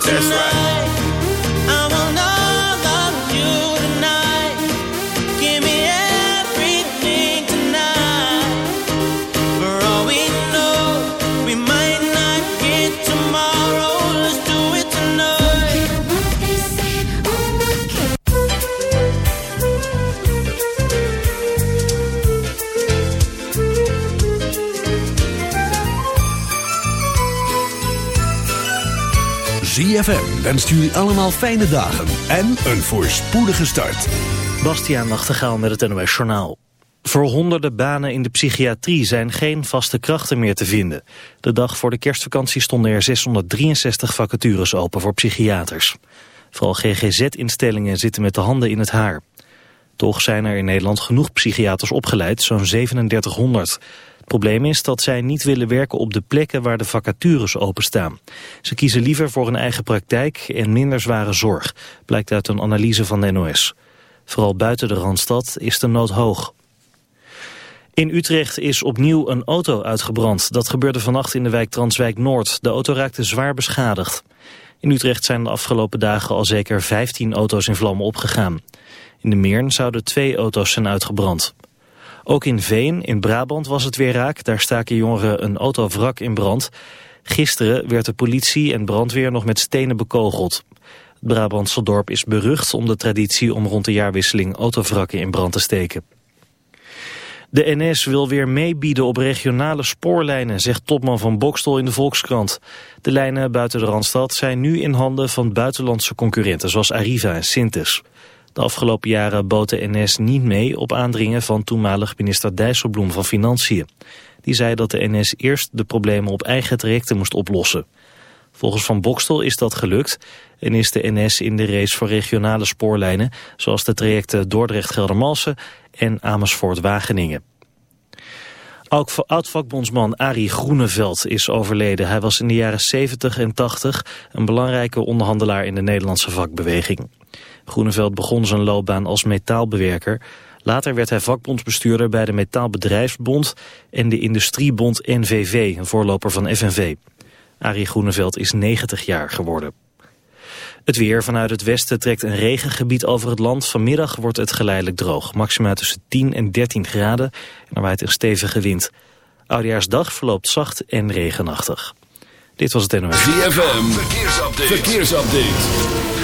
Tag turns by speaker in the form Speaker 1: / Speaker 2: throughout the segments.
Speaker 1: That's right.
Speaker 2: ZFM wenst jullie allemaal fijne dagen en een voorspoedige start.
Speaker 3: Bastiaan Nachtegaal met het NOS Journaal. Voor honderden banen in de psychiatrie zijn geen vaste krachten meer te vinden. De dag voor de kerstvakantie stonden er 663 vacatures open voor psychiaters. Vooral GGZ-instellingen zitten met de handen in het haar. Toch zijn er in Nederland genoeg psychiaters opgeleid, zo'n 3700. Het probleem is dat zij niet willen werken op de plekken waar de vacatures openstaan. Ze kiezen liever voor een eigen praktijk en minder zware zorg, blijkt uit een analyse van de NOS. Vooral buiten de Randstad is de nood hoog. In Utrecht is opnieuw een auto uitgebrand. Dat gebeurde vannacht in de wijk Transwijk Noord. De auto raakte zwaar beschadigd. In Utrecht zijn de afgelopen dagen al zeker 15 auto's in vlammen opgegaan. In de Meern zouden twee auto's zijn uitgebrand. Ook in Veen, in Brabant, was het weer raak. Daar staken jongeren een autovrak in brand. Gisteren werd de politie en brandweer nog met stenen bekogeld. Het Brabantse dorp is berucht om de traditie om rond de jaarwisseling autovrakken in brand te steken. De NS wil weer meebieden op regionale spoorlijnen, zegt topman van Bokstel in de Volkskrant. De lijnen buiten de Randstad zijn nu in handen van buitenlandse concurrenten zoals Arriva en Sintes. De afgelopen jaren bood de NS niet mee op aandringen van toenmalig minister Dijsselbloem van Financiën. Die zei dat de NS eerst de problemen op eigen trajecten moest oplossen. Volgens Van Bokstel is dat gelukt en is de NS in de race voor regionale spoorlijnen... zoals de trajecten Dordrecht-Geldermalsen en Amersfoort-Wageningen. Oud-vakbondsman Arie Groeneveld is overleden. Hij was in de jaren 70 en 80 een belangrijke onderhandelaar in de Nederlandse vakbeweging. Groeneveld begon zijn loopbaan als metaalbewerker. Later werd hij vakbondsbestuurder bij de Metaalbedrijfsbond en de Industriebond NVV, een voorloper van FNV. Arie Groeneveld is 90 jaar geworden. Het weer vanuit het westen trekt een regengebied over het land. Vanmiddag wordt het geleidelijk droog. Maxima tussen 10 en 13 graden en er waait een stevige wind. Oudejaarsdag verloopt zacht en regenachtig. Dit was het NOS.
Speaker 2: Verkeersupdate.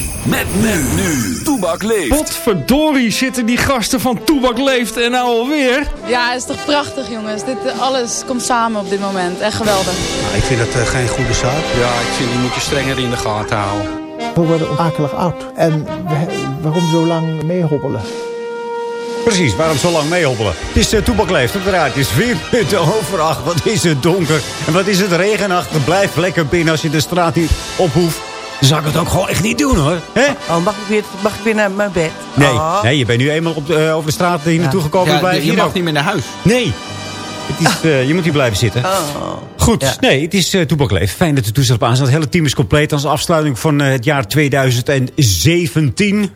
Speaker 2: Met men nu. Toebak leeft.
Speaker 4: Potverdorie zitten die gasten van Toebak Leeft en nou alweer.
Speaker 5: Ja, het is toch prachtig jongens. Dit, eh, alles komt samen op dit moment. Echt geweldig.
Speaker 6: Ik vind het geen goede zaak. Ja, ik vind die moet je strenger in de gaten houden.
Speaker 7: We worden akelig oud. En we- waarom zo lang meehobbelen? Precies, waarom zo lang meehobbelen? Het is uh, Toebak leeft op de raad. Het is vier minuten over acht. Wat is het donker. En wat is het regenachtig. Blijf lekker binnen als je de straat niet op hoeft. Dan zou ik het ook gewoon echt niet doen hoor. Hè?
Speaker 8: Oh, mag ik, weer, mag ik weer naar mijn bed?
Speaker 7: Nee,
Speaker 8: Oh.
Speaker 7: nee je bent nu eenmaal op de, eh, over de straat hier naartoe gekomen.
Speaker 6: Ja, je mag
Speaker 7: ook.
Speaker 6: niet meer naar huis.
Speaker 7: Nee. Het is, eh, je moet hier blijven zitten.
Speaker 8: Oh.
Speaker 7: Goed, nee, het is uh, Toebak Leef. Fijn dat de toestel op aan staat. Het hele team is compleet als afsluiting van eh, het jaar 2017.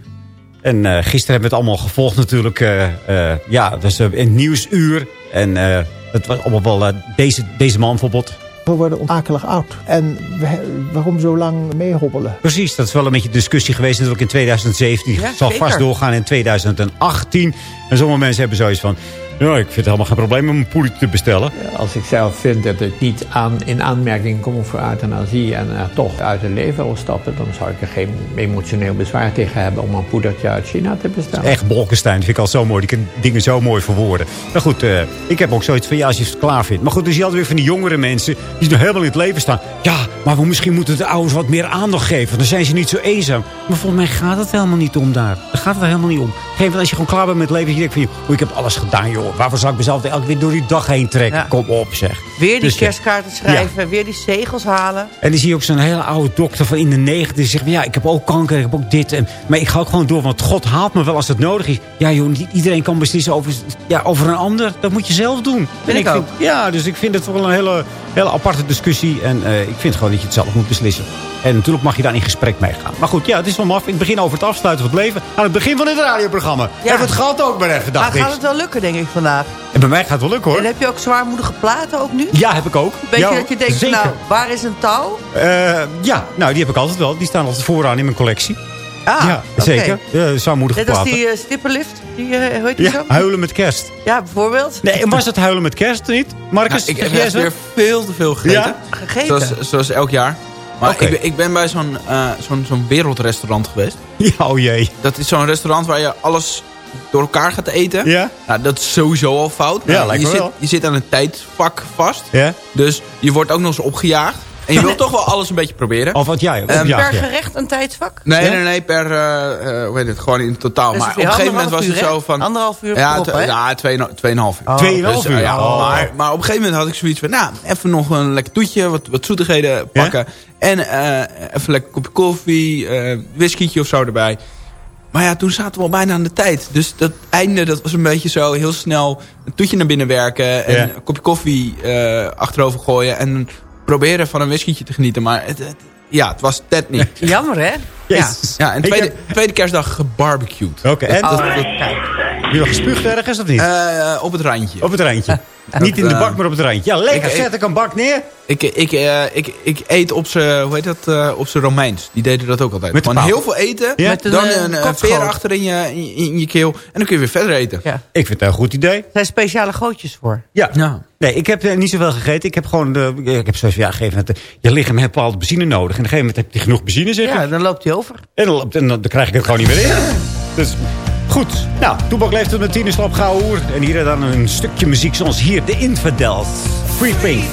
Speaker 7: En eh, gisteren hebben we het allemaal gevolgd natuurlijk. eh, eh, ja, dat is een nieuwsuur. En eh, het was allemaal wel eh, deze, deze man bijvoorbeeld.
Speaker 9: We worden akelig oud. En we- waarom zo lang meehobbelen?
Speaker 7: Precies, dat is wel een beetje discussie geweest natuurlijk in 2017.
Speaker 9: Ja,
Speaker 7: zal
Speaker 9: zeker.
Speaker 7: vast doorgaan in 2018. En sommige mensen hebben zoiets van... Ja, ik vind het helemaal geen probleem om een poeder te bestellen.
Speaker 10: Als ik zelf vind dat ik niet aan, in aanmerking kom voor euthanasie en er toch uit het leven wil stappen, dan zou ik er geen emotioneel bezwaar tegen hebben om een poedertje uit China te bestellen.
Speaker 7: Echt Bolkestein, vind ik al zo mooi. Die kan dingen zo mooi verwoorden. Maar goed, eh, ik heb ook zoiets van, ja, als je het klaar vindt. Maar goed, dus je had weer van die jongere mensen die nog helemaal in het leven staan. Ja, maar we misschien moeten de ouders wat meer aandacht geven. Dan zijn ze niet zo eenzaam. Maar volgens mij gaat het helemaal niet om daar. Daar gaat het er helemaal niet om. Op een gegeven moment, als je gewoon klaar bent met het leven, je denkt van, joh, ik heb alles gedaan, joh. Waarvoor zou ik mezelf elke keer door die dag heen trekken? Kom op, zeg.
Speaker 8: Weer die
Speaker 7: Dus, eh,
Speaker 8: kerstkaarten schrijven, weer die zegels halen.
Speaker 7: en dan zie je ook zo'n hele oude dokter van in de negentig. Die zegt, ja, ik heb ook kanker, ik heb ook dit. En, maar ik ga ook gewoon door, want God haalt me wel als het nodig is. Ja, joh, niet iedereen kan beslissen over, ja, over een ander. Dat moet je zelf doen.
Speaker 8: Vind
Speaker 7: En
Speaker 8: ik ook.
Speaker 7: ja, dus ik vind het wel een hele, hele aparte discussie. En eh, ik vind gewoon dat je het zelf moet beslissen. En natuurlijk mag je daar in gesprek mee gaan. Maar goed, ja, het is wel maf. Ik begin over het afsluiten van het leven. Aan het begin van dit radioprogramma. Hebben we het gehad ook maar even, dacht
Speaker 8: gaat het wel lukken, denk ik, vandaag?
Speaker 7: En bij mij gaat het wel lukken, hoor.
Speaker 8: En heb je ook zwaarmoedige platen ook nu?
Speaker 7: Ja, heb ik ook.
Speaker 8: Weet
Speaker 7: Ja,
Speaker 8: je dat je denkt,
Speaker 7: zeker.
Speaker 8: nou, waar is een touw?
Speaker 7: Eh, ja, nou, die heb ik altijd wel. Die staan altijd vooraan in mijn collectie.
Speaker 8: Ah,
Speaker 7: ja, zeker. Ja, zwaarmoedige
Speaker 8: Net als
Speaker 7: platen.
Speaker 8: die eh, stippenlift, die, eh, hoe heet die
Speaker 7: Ja,
Speaker 8: zo?
Speaker 7: huilen met kerst.
Speaker 8: Ja, bijvoorbeeld.
Speaker 7: Nee, en was het huilen met kerst niet? Marcus,
Speaker 6: Nou, ik heb echt weer veel te veel gegeten.
Speaker 7: Ja?
Speaker 8: Gegeten?
Speaker 6: Zoals, zoals elk jaar. Maar ik, ben, ik ben bij zo'n eh, zo'n zo'n wereldrestaurant geweest.
Speaker 7: Ja, oh jee.
Speaker 6: Dat is zo'n restaurant waar je alles door elkaar gaat eten.
Speaker 7: Ja?
Speaker 6: Nou, dat is sowieso al fout.
Speaker 7: Ja,
Speaker 6: Nou,
Speaker 7: lijkt
Speaker 6: je,
Speaker 7: me
Speaker 6: zit,
Speaker 7: wel.
Speaker 6: je zit aan een tijdvak vast.
Speaker 7: Ja?
Speaker 6: Dus je wordt ook nog eens opgejaagd. En je wilt toch wel alles een beetje proberen.
Speaker 7: Of wat jij?
Speaker 6: Ehm,
Speaker 7: opjaag,
Speaker 8: Per gerecht een tijdsvak?
Speaker 6: Nee,
Speaker 7: Ja?
Speaker 6: nee, nee, per, eh, eh, hoe heet het, gewoon in totaal.
Speaker 8: Dus
Speaker 6: maar op een gegeven moment was het
Speaker 8: uur,
Speaker 6: zo van...
Speaker 8: Anderhalf uur
Speaker 6: ja,
Speaker 8: hè?
Speaker 6: ja, tweeënhalf tweeënhalf uur.
Speaker 7: Tweeënhalf
Speaker 6: Dus, eh,
Speaker 7: uur?
Speaker 6: ja,
Speaker 7: Oh.
Speaker 6: maar, maar op een gegeven moment had ik zoiets van... Nou, even nog een lekker toetje, wat, wat zoetigheden pakken. En eh, even lekker kopje koffie, eh whiskietje of zo erbij. Maar ja, toen zaten we al bijna aan de tijd. Dus dat einde, dat was een beetje zo heel snel een toetje naar binnen werken. En
Speaker 7: Ja.
Speaker 6: een kopje koffie eh, achterover gooien. En proberen van een whiskietje te genieten. Maar het, het- ja, het was net niet.
Speaker 8: Jammer, hè?
Speaker 7: Jezus.
Speaker 6: Ja, en tweede, tweede kerstdag gebarbecued.
Speaker 7: Oké, en?
Speaker 8: Oh,
Speaker 7: Heb
Speaker 8: kijk.
Speaker 7: Je nog gespuugd ergens of niet?
Speaker 6: Eh, op het randje.
Speaker 7: op het randje. niet in de
Speaker 6: eh,
Speaker 7: bak, maar op het randje. Ja, lekker.
Speaker 6: ik-
Speaker 7: Zet ik een bak neer.
Speaker 6: Ik, ik, eh, ik, ik eet op z'n, hoe heet dat, eh, op z'n Romeins. Die deden dat ook altijd.
Speaker 7: Met de
Speaker 6: Gewoon
Speaker 7: paal.
Speaker 6: heel veel eten,
Speaker 7: Ja?
Speaker 8: Met een,
Speaker 6: dan
Speaker 8: eh,
Speaker 6: een, een achter in je, in, in je keel. En dan kun je weer verder eten.
Speaker 8: Ja.
Speaker 7: Ik vind het een goed idee.
Speaker 8: Er zijn speciale gootjes voor.
Speaker 7: Ja.
Speaker 6: Ja.
Speaker 7: Nee, ik heb niet zoveel gegeten. Ik heb gewoon, de, ik heb zoals ja, gegeven eh, je lichaam heeft bepaalde benzine nodig. En op een gegeven moment heb je genoeg benzine, zeg
Speaker 8: Ja, dan loopt hij over.
Speaker 7: En dan, en dan, dan krijg ik het gewoon niet meer in. Dus goed. Nou, Toebak leeft het met tien hoer. En hier dan een stukje muziek zoals hier, de Infidels. Free Pink.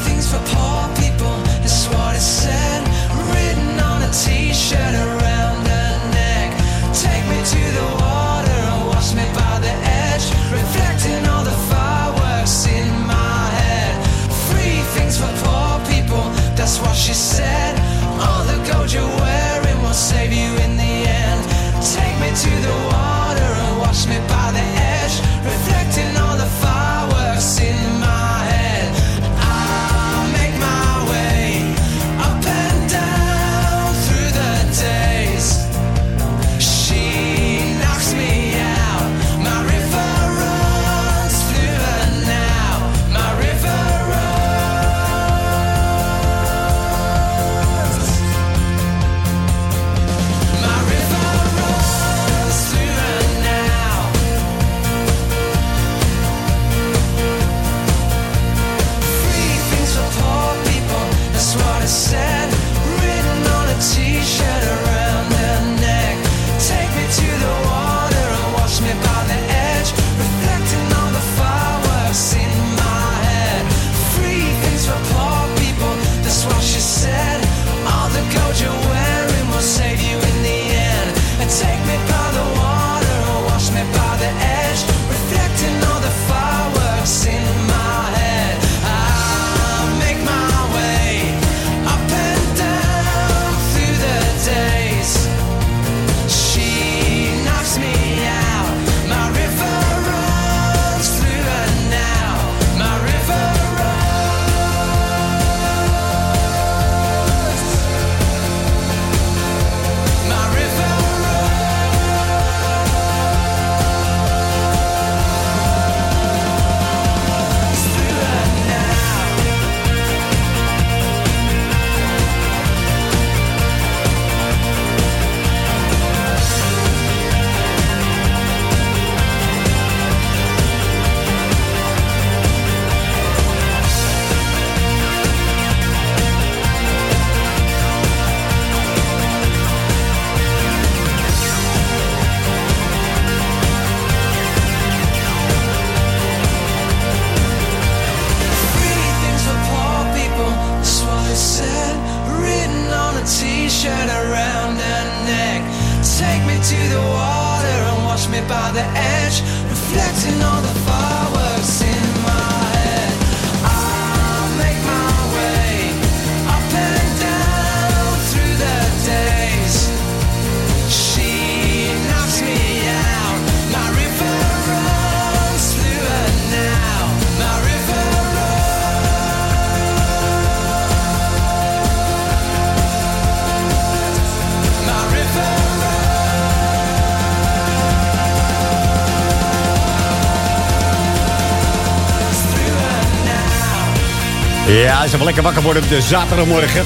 Speaker 7: Ja, ze wel lekker wakker worden op de zaterdagmorgen.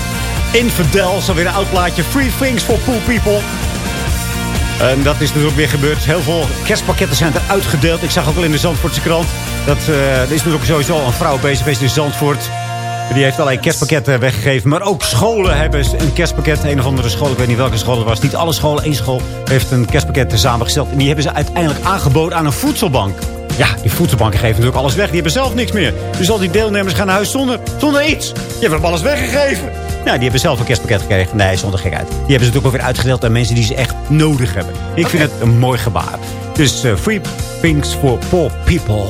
Speaker 7: Infidel, zo weer een oud plaatje. Free things for poor people. En dat is natuurlijk weer gebeurd. Heel veel kerstpakketten zijn er uitgedeeld. Ik zag ook al in de Zandvoortse krant. Dat, eh, er is natuurlijk sowieso een vrouw bezig geweest in Zandvoort. Die heeft allerlei kerstpakketten weggegeven. Maar ook scholen hebben een kerstpakket. Een of andere school, ik weet niet welke school het was. Niet alle scholen, één school heeft een kerstpakket samengesteld. En die hebben ze uiteindelijk aangeboden aan een voedselbank. Ja, die voedselbanken geven natuurlijk alles weg. Die hebben zelf niks meer. Dus al die deelnemers gaan naar huis zonder, zonder iets. Je hebt alles weggegeven. Nou, die hebben zelf een kerstpakket gekregen. Nee, zonder gekheid. Die hebben ze natuurlijk ook weer uitgedeeld aan mensen die ze echt nodig hebben. Ik vind het een mooi gebaar. Dus eh, free things for poor people.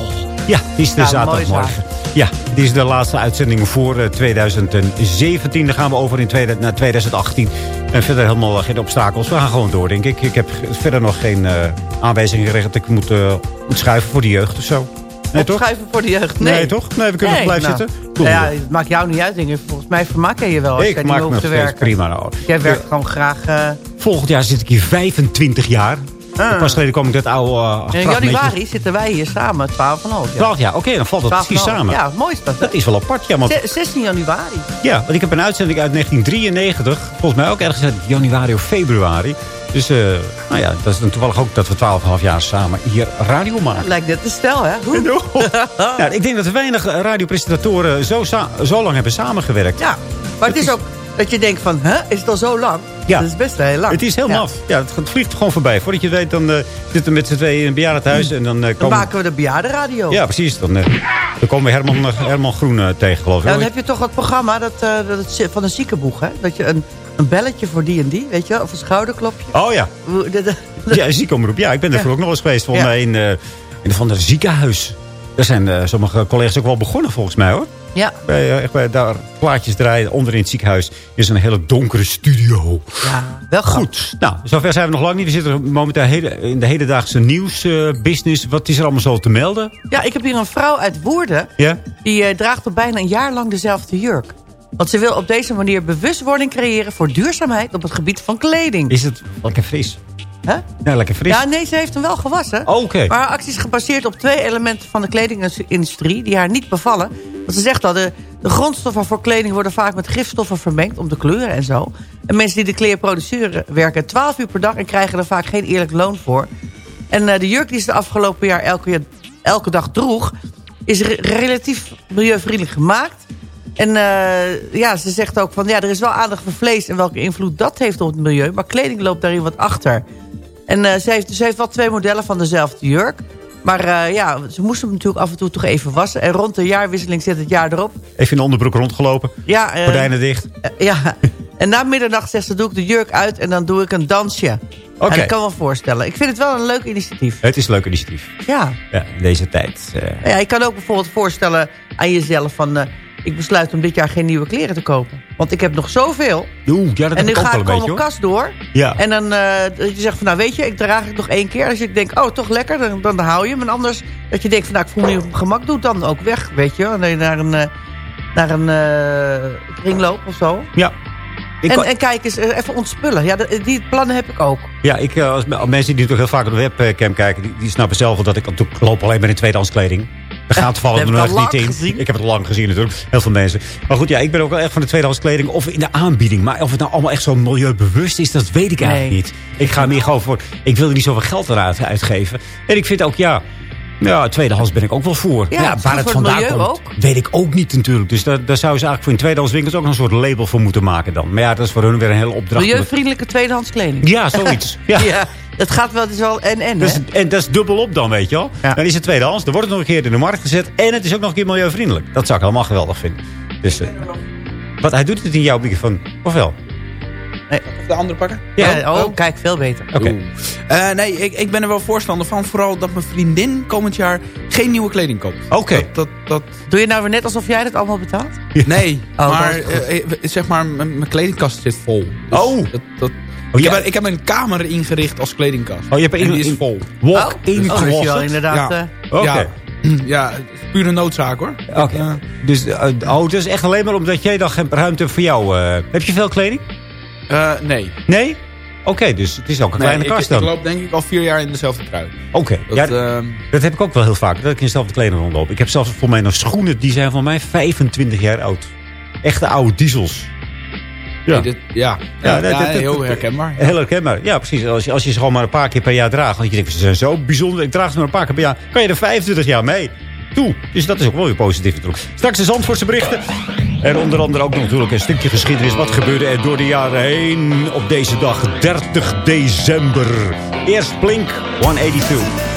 Speaker 7: Ja, die is de zaterdagmorgen. Ja, dit is de laatste uitzending voor eh, 2017. Dan gaan we over in tweede- naar 2018. En verder helemaal geen obstakels. We gaan gewoon door, denk ik. Ik heb verder nog geen eh aanwijzingen gekregen dat ik moet, eh, moet schuiven voor de jeugd of zo. Nee, toch?
Speaker 8: Opschuiven voor de jeugd. Nee,
Speaker 7: Nee, toch? Nee, we kunnen nog blijven
Speaker 8: nou,
Speaker 7: zitten.
Speaker 8: ja, het maakt jou niet uit, ik. Volgens mij vermaak je je wel als
Speaker 7: Ik
Speaker 8: jij niet
Speaker 7: maak me
Speaker 8: hoeft te werken.
Speaker 7: prima. Nou.
Speaker 8: Jij werkt gewoon graag... eh,
Speaker 7: Volgend jaar zit ik hier 25 jaar.
Speaker 8: Ah.
Speaker 7: Pas geleden kwam ik dat oude uh,
Speaker 8: in januari zitten wij hier samen, 12,5 jaar.
Speaker 7: 12 jaar, oké, dan valt dat precies
Speaker 8: 12,5.
Speaker 7: samen.
Speaker 8: Ja, mooi is dat.
Speaker 7: Dat is wel apart, ja. Want,
Speaker 8: Ze- 16 januari.
Speaker 7: ja, want ik heb een uitzending uit 1993. Volgens mij ook ergens in januari of februari. Dus, eh, nou ja, dat is dan toevallig ook dat we 12,5 jaar samen hier radio maken.
Speaker 8: Lijkt net te stel, hè? Hoe?
Speaker 7: Ja, ik denk dat er weinig eh, radiopresentatoren zo, zo lang hebben samengewerkt.
Speaker 8: Ja, maar het is ook dat je denkt van, hè, is het al zo lang?
Speaker 7: Ja.
Speaker 8: Dat is best wel heel lang.
Speaker 7: Het is heel
Speaker 8: Ja.
Speaker 7: maf. Ja, het, het vliegt gewoon voorbij. Voordat je het weet, dan eh, zitten we met z'n tweeën in een bejaardentehuis. En dan, eh,
Speaker 8: Dan
Speaker 7: komen...
Speaker 8: maken we de bejaardenradio.
Speaker 7: Ja, precies. Dan, eh, dan komen we Herman, Herman Groen tegen, geloof ik.
Speaker 8: Ja, dan heb je toch dat programma dat, dat het, van een ziekenboeg, hè? Dat je een, een belletje voor die en die, weet je? Of een schouderklopje.
Speaker 7: Oh ja. Ja, ziekenomroep. Ja, ik ben er vroeger ook nog eens geweest. Volgens mij in, in een van de ziekenhuis. Daar zijn sommige collega's ook wel begonnen, volgens mij, hoor.
Speaker 8: Ja.
Speaker 7: Bij, eh, echt bij daar plaatjes draaien. Onder in het ziekenhuis is een hele donkere studio.
Speaker 8: Ja, wel
Speaker 7: Goed. Nou, zover zijn we nog lang niet. We zitten momenteel hele- in de hedendaagse nieuwsbusiness. Wat is er allemaal zo te melden?
Speaker 8: Ja, ik heb hier een vrouw uit Woerden.
Speaker 7: Ja?
Speaker 8: Die eh, draagt al bijna een jaar lang dezelfde jurk. Want ze wil op deze manier bewustwording creëren voor duurzaamheid op het gebied van kleding.
Speaker 7: Is het lekker fris?
Speaker 8: Hè?
Speaker 7: Ja, lekker fris.
Speaker 8: Ja, nee, ze heeft hem wel gewassen.
Speaker 7: Oh, Oké.
Speaker 8: Maar haar actie is gebaseerd op twee elementen van de kledingindustrie... die haar niet bevallen. Want ze zegt al, de, de grondstoffen voor kleding worden vaak met gifstoffen vermengd... om de kleuren en zo. En mensen die de kleren produceren werken 12 uur per dag... en krijgen er vaak geen eerlijk loon voor. En eh, de jurk die ze de afgelopen jaar elke, elke dag droeg... is re- relatief milieuvriendelijk gemaakt... En eh, ja, ze zegt ook van ja, er is wel aandacht voor vlees en welke invloed dat heeft op het milieu. Maar kleding loopt daarin wat achter. En eh, ze, heeft, ze heeft wel twee modellen van dezelfde jurk. Maar eh, ja, ze moest hem natuurlijk af en toe toch even wassen. En rond de jaarwisseling zit het jaar erop.
Speaker 7: Even in de onderbroek rondgelopen.
Speaker 8: Ja, eh,
Speaker 7: Gordijnen dicht.
Speaker 8: ja. En na middernacht zegt ze, doe ik de jurk uit en dan doe ik een dansje.
Speaker 7: Oké.
Speaker 8: Ik kan wel voorstellen. Ik vind het wel een leuk initiatief.
Speaker 7: Het is een leuk initiatief.
Speaker 8: Ja.
Speaker 7: Ja, in deze tijd.
Speaker 8: Ja, je kan ook bijvoorbeeld voorstellen aan jezelf van... ik besluit om dit jaar geen nieuwe kleren te kopen. Want ik heb nog zoveel.
Speaker 7: Oeh, ja, dat
Speaker 8: en nu
Speaker 7: ik ook
Speaker 8: ga
Speaker 7: wel
Speaker 8: ik gewoon mijn kast door.
Speaker 7: Ja.
Speaker 8: En dan eh, dat je zegt van, nou weet je, ik draag het nog één keer. Als ik denk, oh, toch lekker, dan, dan hou je hem. En anders, dat je denkt van, nou, ik voel me niet op gemak, doe dan ook weg, weet je. En dan je naar een, eh, naar een eh, kringloop of zo.
Speaker 7: Ja. Ik
Speaker 8: En, en kijk eens, even ontspullen. Ja, die plannen heb ik ook.
Speaker 7: Ja, ik, als, mensen die natuurlijk heel vaak op de webcam kijken... die, die snappen zelf wel dat ik natuurlijk loop alleen maar in tweedehands kleding. Daar gaat
Speaker 8: Dat
Speaker 7: nog niet in.
Speaker 8: gezien.
Speaker 7: Ik heb het al lang gezien natuurlijk. Heel veel mensen. Maar goed, ja, ik ben ook wel echt van de tweedehands kleding. Of in de aanbieding. Maar of het nou allemaal echt zo milieubewust is, dat weet ik eigenlijk niet. Ik ga meer gewoon voor... Ik wil er niet zoveel geld eruit uitgeven. En ik vind ook, ja... Ja, tweedehands ben ik ook wel voor.
Speaker 8: Ja, het
Speaker 7: waar het
Speaker 8: het
Speaker 7: vandaan komt,
Speaker 8: ook.
Speaker 7: weet ik ook niet natuurlijk. Dus daar, daar zouden ze eigenlijk voor in tweedehandswinkels ook een soort label voor moeten maken dan. Maar ja, dat is voor hun weer een hele opdracht.
Speaker 8: Milieuvriendelijke tweedehands kleding.
Speaker 7: Ja, zoiets. Ja.
Speaker 8: ja, dat gaat wel, het is wel en en,
Speaker 7: Dus,
Speaker 8: hè?
Speaker 7: en dat is dubbel op dan, weet je wel. Dan is het tweedehands, dan wordt het nog een keer in de markt gezet... en het is ook nog een keer milieuvriendelijk. Dat zou ik helemaal geweldig vinden. Dus, eh, wat, hij doet het in jouw microfoon, of wel?
Speaker 8: Nee.
Speaker 6: De andere pakken?
Speaker 8: Ja, oh, kijk, veel beter.
Speaker 6: Oké. Eh, nee, ik, ik ben er wel voorstander van. Vooral dat mijn vriendin komend jaar geen nieuwe kleding koopt.
Speaker 4: Oké.
Speaker 6: Dat, dat, dat...
Speaker 8: Doe je nou weer net alsof jij dat allemaal betaalt?
Speaker 6: Nee,
Speaker 8: Oh,
Speaker 6: maar eh, eh, zeg maar, mijn kledingkast zit vol. Dus
Speaker 4: Oh.
Speaker 6: Dat, dat,
Speaker 4: Oh,
Speaker 6: ik, heb, ik heb een kamer ingericht als kledingkast.
Speaker 4: Oh, je hebt
Speaker 6: en
Speaker 4: in-
Speaker 6: die is
Speaker 4: in-
Speaker 6: vol.
Speaker 4: Walk-in
Speaker 8: Oh,
Speaker 4: closet?
Speaker 8: inderdaad...
Speaker 6: Ja.
Speaker 4: Oké.
Speaker 6: Ja, ja, het is pure noodzaak hoor.
Speaker 4: Oké. Dus oh, het is echt alleen maar omdat jij dan geen ruimte hebt voor jou. eh. heb je veel kleding?
Speaker 6: Eh, nee.
Speaker 4: Nee? Oké, dus het is ook een
Speaker 6: nee
Speaker 4: kleine
Speaker 6: ik,
Speaker 4: kast
Speaker 6: ik
Speaker 4: dan.
Speaker 6: loop denk ik al vier jaar in dezelfde trui.
Speaker 4: Oké,
Speaker 6: Dat,
Speaker 4: ja,
Speaker 6: ehm,
Speaker 4: dat heb ik ook wel heel vaak. Dat ik in dezelfde kleding rondloop. Ik heb zelfs voor mij nog schoenen, die zijn van mij 25 jaar oud. Echte oude diesels. Ja.
Speaker 6: nee, dit- ja.
Speaker 4: Ja,
Speaker 6: Ja,
Speaker 4: dat-
Speaker 6: ja,
Speaker 4: dat- dat-
Speaker 6: heel herkenbaar.
Speaker 4: Heel herkenbaar. Ja, precies. Als je, als je ze gewoon maar een paar keer per jaar draagt. Want je denkt, ze zijn zo bijzonder. Ik draag ze maar een paar keer per jaar. Kan je er 25 jaar mee. Toe. Dus dat is ook wel weer positief natuurlijk. Straks de Zandvoortse berichten. En onder andere ook natuurlijk een stukje geschiedenis. Wat gebeurde er door de jaren heen op deze dag, 30 december. Eerst Blink 182.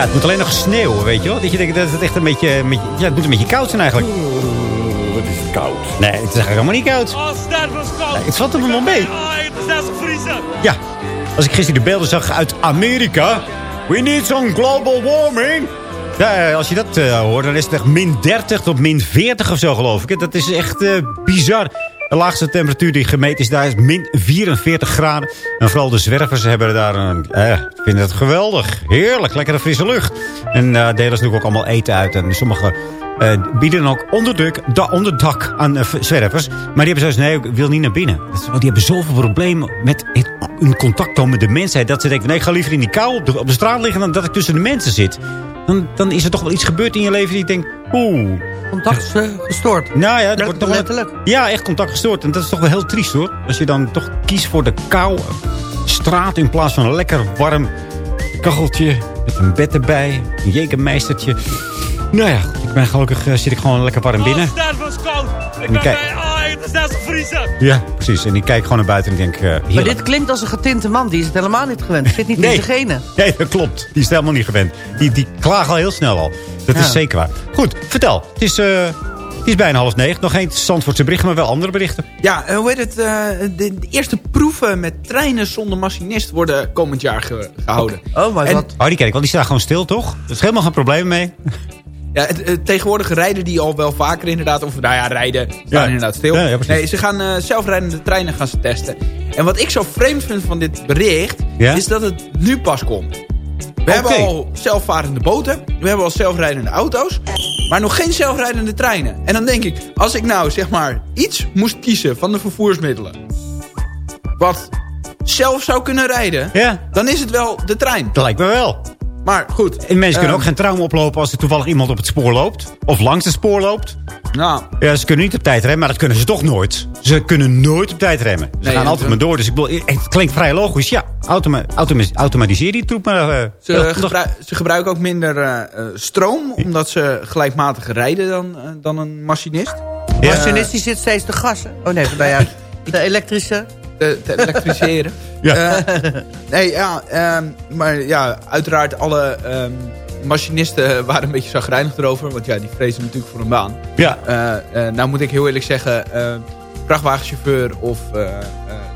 Speaker 7: Ja, het moet alleen nog sneeuwen, weet je wel. Dat je denkt dat het echt een beetje... een beetje- ja, het moet een beetje koud zijn eigenlijk.
Speaker 11: Wat is het koud?
Speaker 7: Nee, het is eigenlijk helemaal niet koud.
Speaker 11: Oh.
Speaker 7: Nee, het valt op een moment mee.
Speaker 11: Het is net zo vriezen.
Speaker 7: Ja, als ik gisteren de beelden zag uit Amerika. We need some global warming. Ja, als je dat eh, hoort, dan is het echt min 30 tot min 40 of zo, geloof ik. Dat is echt eh, bizar. De laagste temperatuur die gemeten is daar is min 44 graden. En vooral de zwervers hebben daar een, eh, vinden het geweldig. Heerlijk, lekkere frisse lucht. En eh delen ze natuurlijk ook allemaal eten uit. En sommige eh, bieden ook onderdak, da, onderdak aan eh, zwervers. Maar die hebben zoiets, nee, ik wil niet naar binnen. Want die hebben zoveel problemen met het in contact komen met de mensheid. Dat ze denken, nee, ik ga liever in die kou op de, op de straat liggen... dan dat ik tussen de mensen zit. Dan, dan is er toch wel iets gebeurd in je leven die je denkt... Oeh.
Speaker 8: Contact gestoord.
Speaker 7: Nou ja, het wordt toch wel-
Speaker 8: letterlijk.
Speaker 7: ja, echt contact gestoord. En dat is toch wel heel triest hoor. Als je dan toch kiest voor de kou straat in plaats van een lekker warm kacheltje. Met een bed erbij. Een jekermeistertje. Nou ja, ik ben gelukkig eh, zit ik gewoon lekker warm binnen.
Speaker 11: Oh, stervenskoud. Ik
Speaker 7: En
Speaker 11: ben
Speaker 7: kijk-
Speaker 11: bij, ah, het is net zo vriezen.
Speaker 7: Ja, precies. En ik kijk gewoon naar buiten en ik denk... eh
Speaker 8: Maar dit klinkt als een getinte man. Die is het helemaal niet gewend. Zit niet
Speaker 7: Nee.
Speaker 8: in zijn genen.
Speaker 7: Nee, dat klopt. Die is het helemaal niet gewend. Die, die klagen al heel snel al. Dat
Speaker 8: Ja.
Speaker 7: is zeker waar. Goed, vertel. Het is, eh, het is bijna half negen. Nog geen Zandvoortse berichten, maar wel andere berichten.
Speaker 6: Ja, eh, hoe heet het? eh, de, de eerste proeven met treinen zonder machinist worden komend jaar ge- gehouden.
Speaker 8: Oh my
Speaker 6: En-
Speaker 8: god.
Speaker 7: Oh, die ken ik, want die staat gewoon stil, toch? Er is helemaal geen probleem mee.
Speaker 6: Ja, het, het- tegenwoordig rijden die al wel vaker inderdaad. Of nou ja, rijden staan
Speaker 7: Ja.
Speaker 6: inderdaad stil.
Speaker 7: Ja, ja, precies.
Speaker 6: nee, ze gaan eh, zelfrijdende treinen gaan ze testen. En wat ik zo vreemd vind van dit bericht...
Speaker 7: Ja?
Speaker 6: is dat het nu pas komt. We hebben al zelfvarende boten. We hebben al zelfrijdende auto's. Maar nog geen zelfrijdende treinen. En dan denk ik, als ik nou zeg maar iets moest kiezen van de vervoersmiddelen... wat zelf zou kunnen rijden...
Speaker 7: Ja.
Speaker 6: dan is het wel de trein.
Speaker 7: Dat lijkt me wel.
Speaker 6: Maar goed.
Speaker 7: En mensen kunnen
Speaker 6: ehm,
Speaker 7: ook geen trauma oplopen als er toevallig iemand op het spoor loopt. Of langs het spoor loopt.
Speaker 6: Nou,
Speaker 7: Ja, ze kunnen niet op tijd remmen, maar dat kunnen ze toch nooit. Ze kunnen nooit op tijd remmen. Ze
Speaker 6: Nee,
Speaker 7: gaan altijd maar door. Dus ik bedoel, het klinkt vrij logisch. Ja, automa automa automatiseer die troep maar. eh,
Speaker 6: Ze, gebru- ze gebruiken ook minder eh, eh, stroom, omdat ze gelijkmatiger rijden dan, dan een machinist.
Speaker 8: De machinist die zit steeds te gassen. Oh nee, nou ja. De elektrische.
Speaker 6: Te, te elektriceren.
Speaker 7: Ja.
Speaker 6: Eh, nee, ja, ehm, maar ja, uiteraard alle ehm, machinisten waren een beetje zagrijnig erover. Want ja, die vrezen natuurlijk voor een baan.
Speaker 7: Ja.
Speaker 6: Eh, eh, nou moet ik heel eerlijk zeggen, vrachtwagenchauffeur of eh, eh,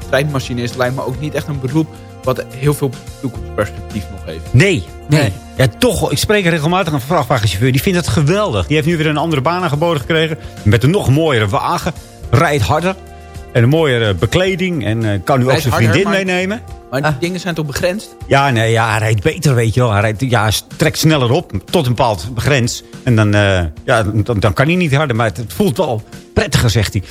Speaker 6: treinmachinist lijkt me ook niet echt een beroep wat heel veel toekomstperspectief nog heeft.
Speaker 7: Nee, nee. Ja, toch. Ik spreek regelmatig een vrachtwagenchauffeur. Die vindt het geweldig. Die heeft nu weer een andere baan aangeboden gekregen. Met een nog mooiere wagen. Rijdt harder. En een mooiere bekleding. En eh, kan nu ook zijn vriendin meenemen.
Speaker 6: Maar die dingen zijn toch begrensd?
Speaker 7: Ja, nee, ja, hij rijdt beter, weet je wel. Hij, rijdt, ja, trekt sneller op, tot een bepaald grens. En dan, eh, ja, dan, dan kan hij niet harder, maar het, het voelt wel prettiger, zegt hij.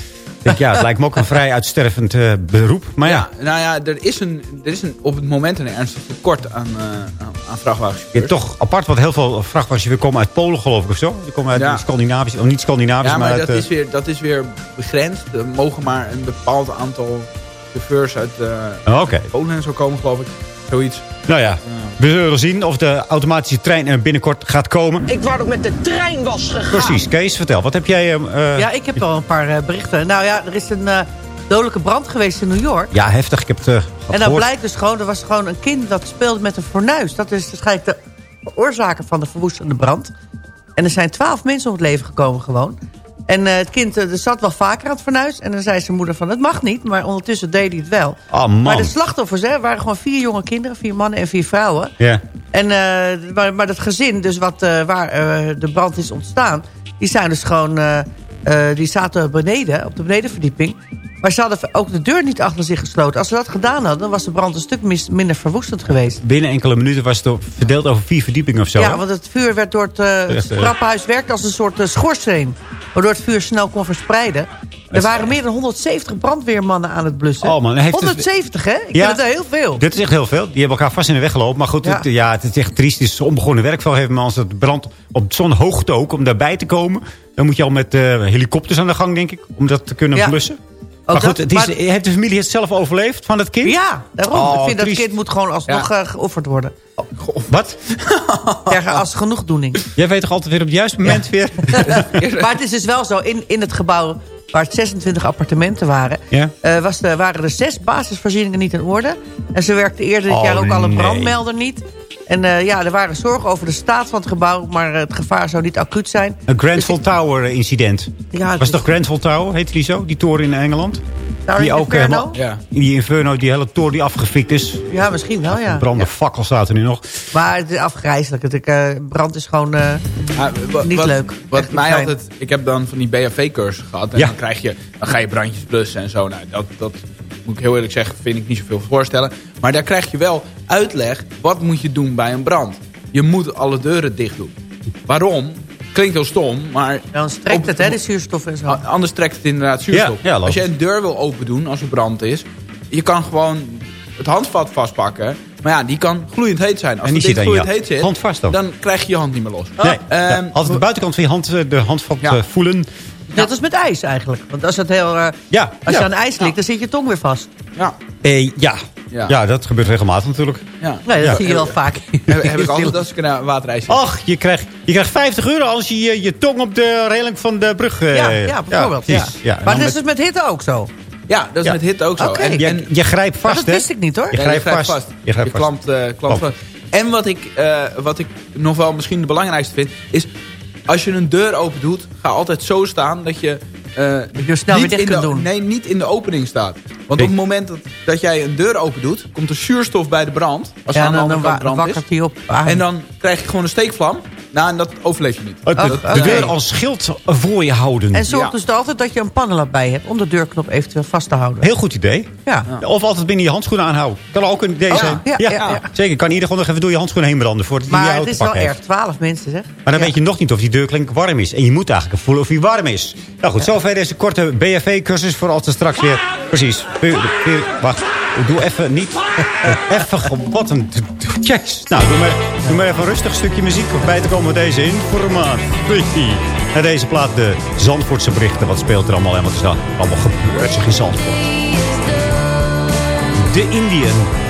Speaker 7: Denk, ja, het lijkt me ook een vrij uitstervend eh, beroep. Maar ja,
Speaker 6: Nou ja, er is, een, er is een, op het moment een ernstig tekort aan, eh aan, vrachtwagenchauffeurs.
Speaker 7: toch apart wat heel veel vrachtwagens weer komen uit Polen, geloof ik, of zo. Die komen uit
Speaker 6: Ja.
Speaker 7: Scandinavisch, of niet Scandinavisch, maar,
Speaker 6: maar
Speaker 7: uit...
Speaker 6: dat
Speaker 7: eh,
Speaker 6: is, weer, dat is weer begrensd. Er mogen maar een bepaald aantal chauffeurs uit
Speaker 7: Oh, Oké.
Speaker 6: Polen en zo komen, geloof ik. Zoiets.
Speaker 7: Nou ja, we zullen zien of de automatische trein er binnenkort gaat komen.
Speaker 12: Ik wou ook met de trein was gegaan.
Speaker 7: Precies, Kees, vertel. Wat heb jij... eh, eh,
Speaker 8: Ja, ik heb wel een paar eh, berichten. Nou ja, er is een eh, dodelijke brand geweest in New York.
Speaker 7: ja, heftig. Ik heb het
Speaker 8: En dan
Speaker 7: gehoord.
Speaker 8: blijkt dus gewoon, er was gewoon een kind dat speelde met een fornuis. Dat is waarschijnlijk de oorzaker van de verwoestende brand. En er zijn twaalf mensen om het leven gekomen gewoon. En eh, het kind eh, er zat wel vaker aan het fornuis. En dan zei zijn moeder van, het mag niet. Maar ondertussen deed hij het wel.
Speaker 7: Oh, man.
Speaker 8: Maar de slachtoffers hè, waren gewoon vier jonge kinderen. Vier mannen en vier vrouwen.
Speaker 7: Ja.
Speaker 8: En, eh, maar, maar dat gezin, dus wat, waar de brand is ontstaan... die zijn dus gewoon... die zaten beneden, op de benedenverdieping. Maar ze hadden ook de deur niet achter zich gesloten. Als ze dat gedaan hadden, dan was de brand een stuk mis- minder verwoestend geweest.
Speaker 7: Binnen enkele minuten was het verdeeld over vier verdiepingen of zo.
Speaker 8: ja, want het vuur werd door het, eh, het trappenhuis werkte als een soort schoorsteen. Waardoor het vuur snel kon verspreiden. Er waren meer dan 170 brandweermannen aan het blussen.
Speaker 7: Oh, man, heeft het-
Speaker 8: 170, hè? Ik
Speaker 7: Ja.
Speaker 8: vind het heel veel.
Speaker 7: Dit is echt heel veel. Die hebben elkaar vast in de weg gelopen. Maar goed,
Speaker 8: Ja.
Speaker 7: Het, ja, het is echt triest. Het is onbegonnen werk van een gegeven moment. Als het brand op zo'n hoogte ook, om daarbij te komen... dan moet je al met eh, helikopters aan de gang, denk ik. Om dat te kunnen
Speaker 8: Ja.
Speaker 7: blussen.
Speaker 8: Ook
Speaker 7: maar goed,
Speaker 8: dat-
Speaker 7: het is,
Speaker 8: maar-
Speaker 7: heeft de familie het zelf overleefd van het kind?
Speaker 8: Ja, daarom.
Speaker 7: Oh,
Speaker 8: ik vind dat kind moet gewoon alsnog eh, geofferd worden.
Speaker 7: Wat?
Speaker 8: Ter, als genoegdoening.
Speaker 7: Jij weet toch altijd weer op het juiste moment weer?
Speaker 8: maar het is dus wel zo, in, in het gebouw waar het 26 appartementen waren...
Speaker 7: Ja?
Speaker 8: eh, was de, waren er zes basisvoorzieningen niet in orde. En ze werkte eerder dit
Speaker 7: Oh,
Speaker 8: jaar ook al een
Speaker 7: nee.
Speaker 8: brandmelder niet. En eh, ja, er waren zorgen over de staat van het gebouw... maar eh, het gevaar zou niet acuut zijn.
Speaker 7: Een Grenfell Tower eh, incident.
Speaker 8: Ja, het
Speaker 7: Was
Speaker 8: is-
Speaker 7: het toch Grenfell Tower, heette die zo? Die toren in Engeland?
Speaker 8: Tower
Speaker 7: die
Speaker 8: in
Speaker 7: ook
Speaker 8: Inferno?
Speaker 7: helemaal-
Speaker 6: Ja.
Speaker 7: Die Inferno, die hele toren die afgefikt is.
Speaker 8: Ja, misschien wel, ja.
Speaker 7: Branden fakkel staat er nu nog.
Speaker 8: Maar het is afgrijzelijk. Het, brand is gewoon
Speaker 6: Ah,
Speaker 8: niet
Speaker 6: wat,
Speaker 8: leuk.
Speaker 6: Wat mij
Speaker 8: fijn.
Speaker 6: altijd... Ik heb dan van die BHV-cursus gehad. En
Speaker 7: Ja.
Speaker 6: dan, krijg je, dan ga je brandjes blussen en zo. Nou, dat, dat moet ik heel eerlijk zeggen, vind ik niet zoveel voorstellen. Maar daar krijg je wel uitleg. Wat moet je doen bij een brand? Je moet alle deuren dicht doen. Waarom? Klinkt heel stom, maar...
Speaker 8: Dan strekt
Speaker 6: op-
Speaker 8: het, hè, de zuurstof en zo.
Speaker 6: Anders trekt het inderdaad zuurstof.
Speaker 7: Ja, ja, logisch.
Speaker 6: Als je een deur wil open doen als er brand is... Je kan gewoon het handvat vastpakken. Maar ja, die kan gloeiend heet zijn. Als
Speaker 7: En die
Speaker 6: het
Speaker 7: zit
Speaker 6: gloeiend heet zit,
Speaker 7: hand vast dan.
Speaker 6: dan krijg je je hand niet meer los.
Speaker 7: Nee,
Speaker 6: Ehm,
Speaker 7: ja, altijd de buitenkant van je hand, eh, de handvat
Speaker 6: Ja.
Speaker 7: eh, voelen.
Speaker 8: Net als met ijs eigenlijk. Want als, het heel, eh,
Speaker 7: Ja,
Speaker 8: als
Speaker 7: ja.
Speaker 8: je aan ijs ligt, dan zit je tong weer vast.
Speaker 6: Ja.
Speaker 7: Eh, ja.
Speaker 6: Ja.
Speaker 7: Ja. dat gebeurt regelmatig natuurlijk.
Speaker 6: Ja.
Speaker 8: Nee, dat
Speaker 7: Ja.
Speaker 8: zie je wel vaak.
Speaker 6: heb, heb ik altijd als ik naar waterijs zit.
Speaker 7: Ach, je krijgt, je krijgt 50 euro als je je, je tong op de reling van de brug... eh,
Speaker 8: Ja, ja bijvoorbeeld. Ja, maar dat is
Speaker 7: met-
Speaker 8: dus met hitte ook zo.
Speaker 6: Ja, dat is
Speaker 7: Ja.
Speaker 6: met hitte ook zo.
Speaker 8: Oké.
Speaker 6: En,
Speaker 7: je,
Speaker 6: en,
Speaker 7: je grijpt vast,
Speaker 8: dat wist ik niet hoor.
Speaker 7: Je grijpt
Speaker 6: je
Speaker 7: vast.
Speaker 6: vast.
Speaker 7: Je grijpt vast.
Speaker 6: klampt, eh, klampt vast. En wat ik, eh, wat ik nog wel misschien de belangrijkste vind... is als je een deur open doet... ga altijd zo staan dat je... eh,
Speaker 8: je snel weer dicht kunt
Speaker 6: de,
Speaker 8: doen.
Speaker 6: Nee, niet in de opening staat. Want op het moment dat, dat jij een deur open doet... komt er zuurstof bij de brand. Als
Speaker 8: Ja,
Speaker 6: aan de andere
Speaker 8: dan,
Speaker 6: kant brand is.
Speaker 8: hij op. aan.
Speaker 6: En dan krijg je gewoon een steekvlam. Nou, en dat overleef je niet.
Speaker 7: Oh, de, deur als schild voor je houden.
Speaker 8: En zorg
Speaker 6: Ja.
Speaker 8: dus altijd dat je een pannenlap bij hebt... om de deurknop eventueel vast te houden.
Speaker 7: Heel goed idee.
Speaker 8: Ja.
Speaker 7: Of altijd binnen je handschoenen aanhouden. Kan ook een idee
Speaker 8: Oh,
Speaker 7: zijn.
Speaker 8: ja, ja, ja.
Speaker 7: Zeker. Kan ieder nog even door je handschoenen heen branden. Voordat
Speaker 8: Maar het
Speaker 7: auto
Speaker 8: is wel erg. 12 mensen, zeg.
Speaker 7: Maar dan
Speaker 8: Ja.
Speaker 7: weet je nog niet of die deurklink warm is. En je moet eigenlijk voelen of hij warm is. Nou goed, zover deze korte BFV-cursus voor als er straks weer... Precies. Wacht, ik doe even niet... Even, wat een... Jeez. Nou, doe maar, doe maar even een rustig stukje muziek om bij te komen met deze informatie. Na deze plaat de Zandvoortse berichten. Wat speelt er allemaal en wat is allemaal gebeurd zich in Zandvoort? De Indian.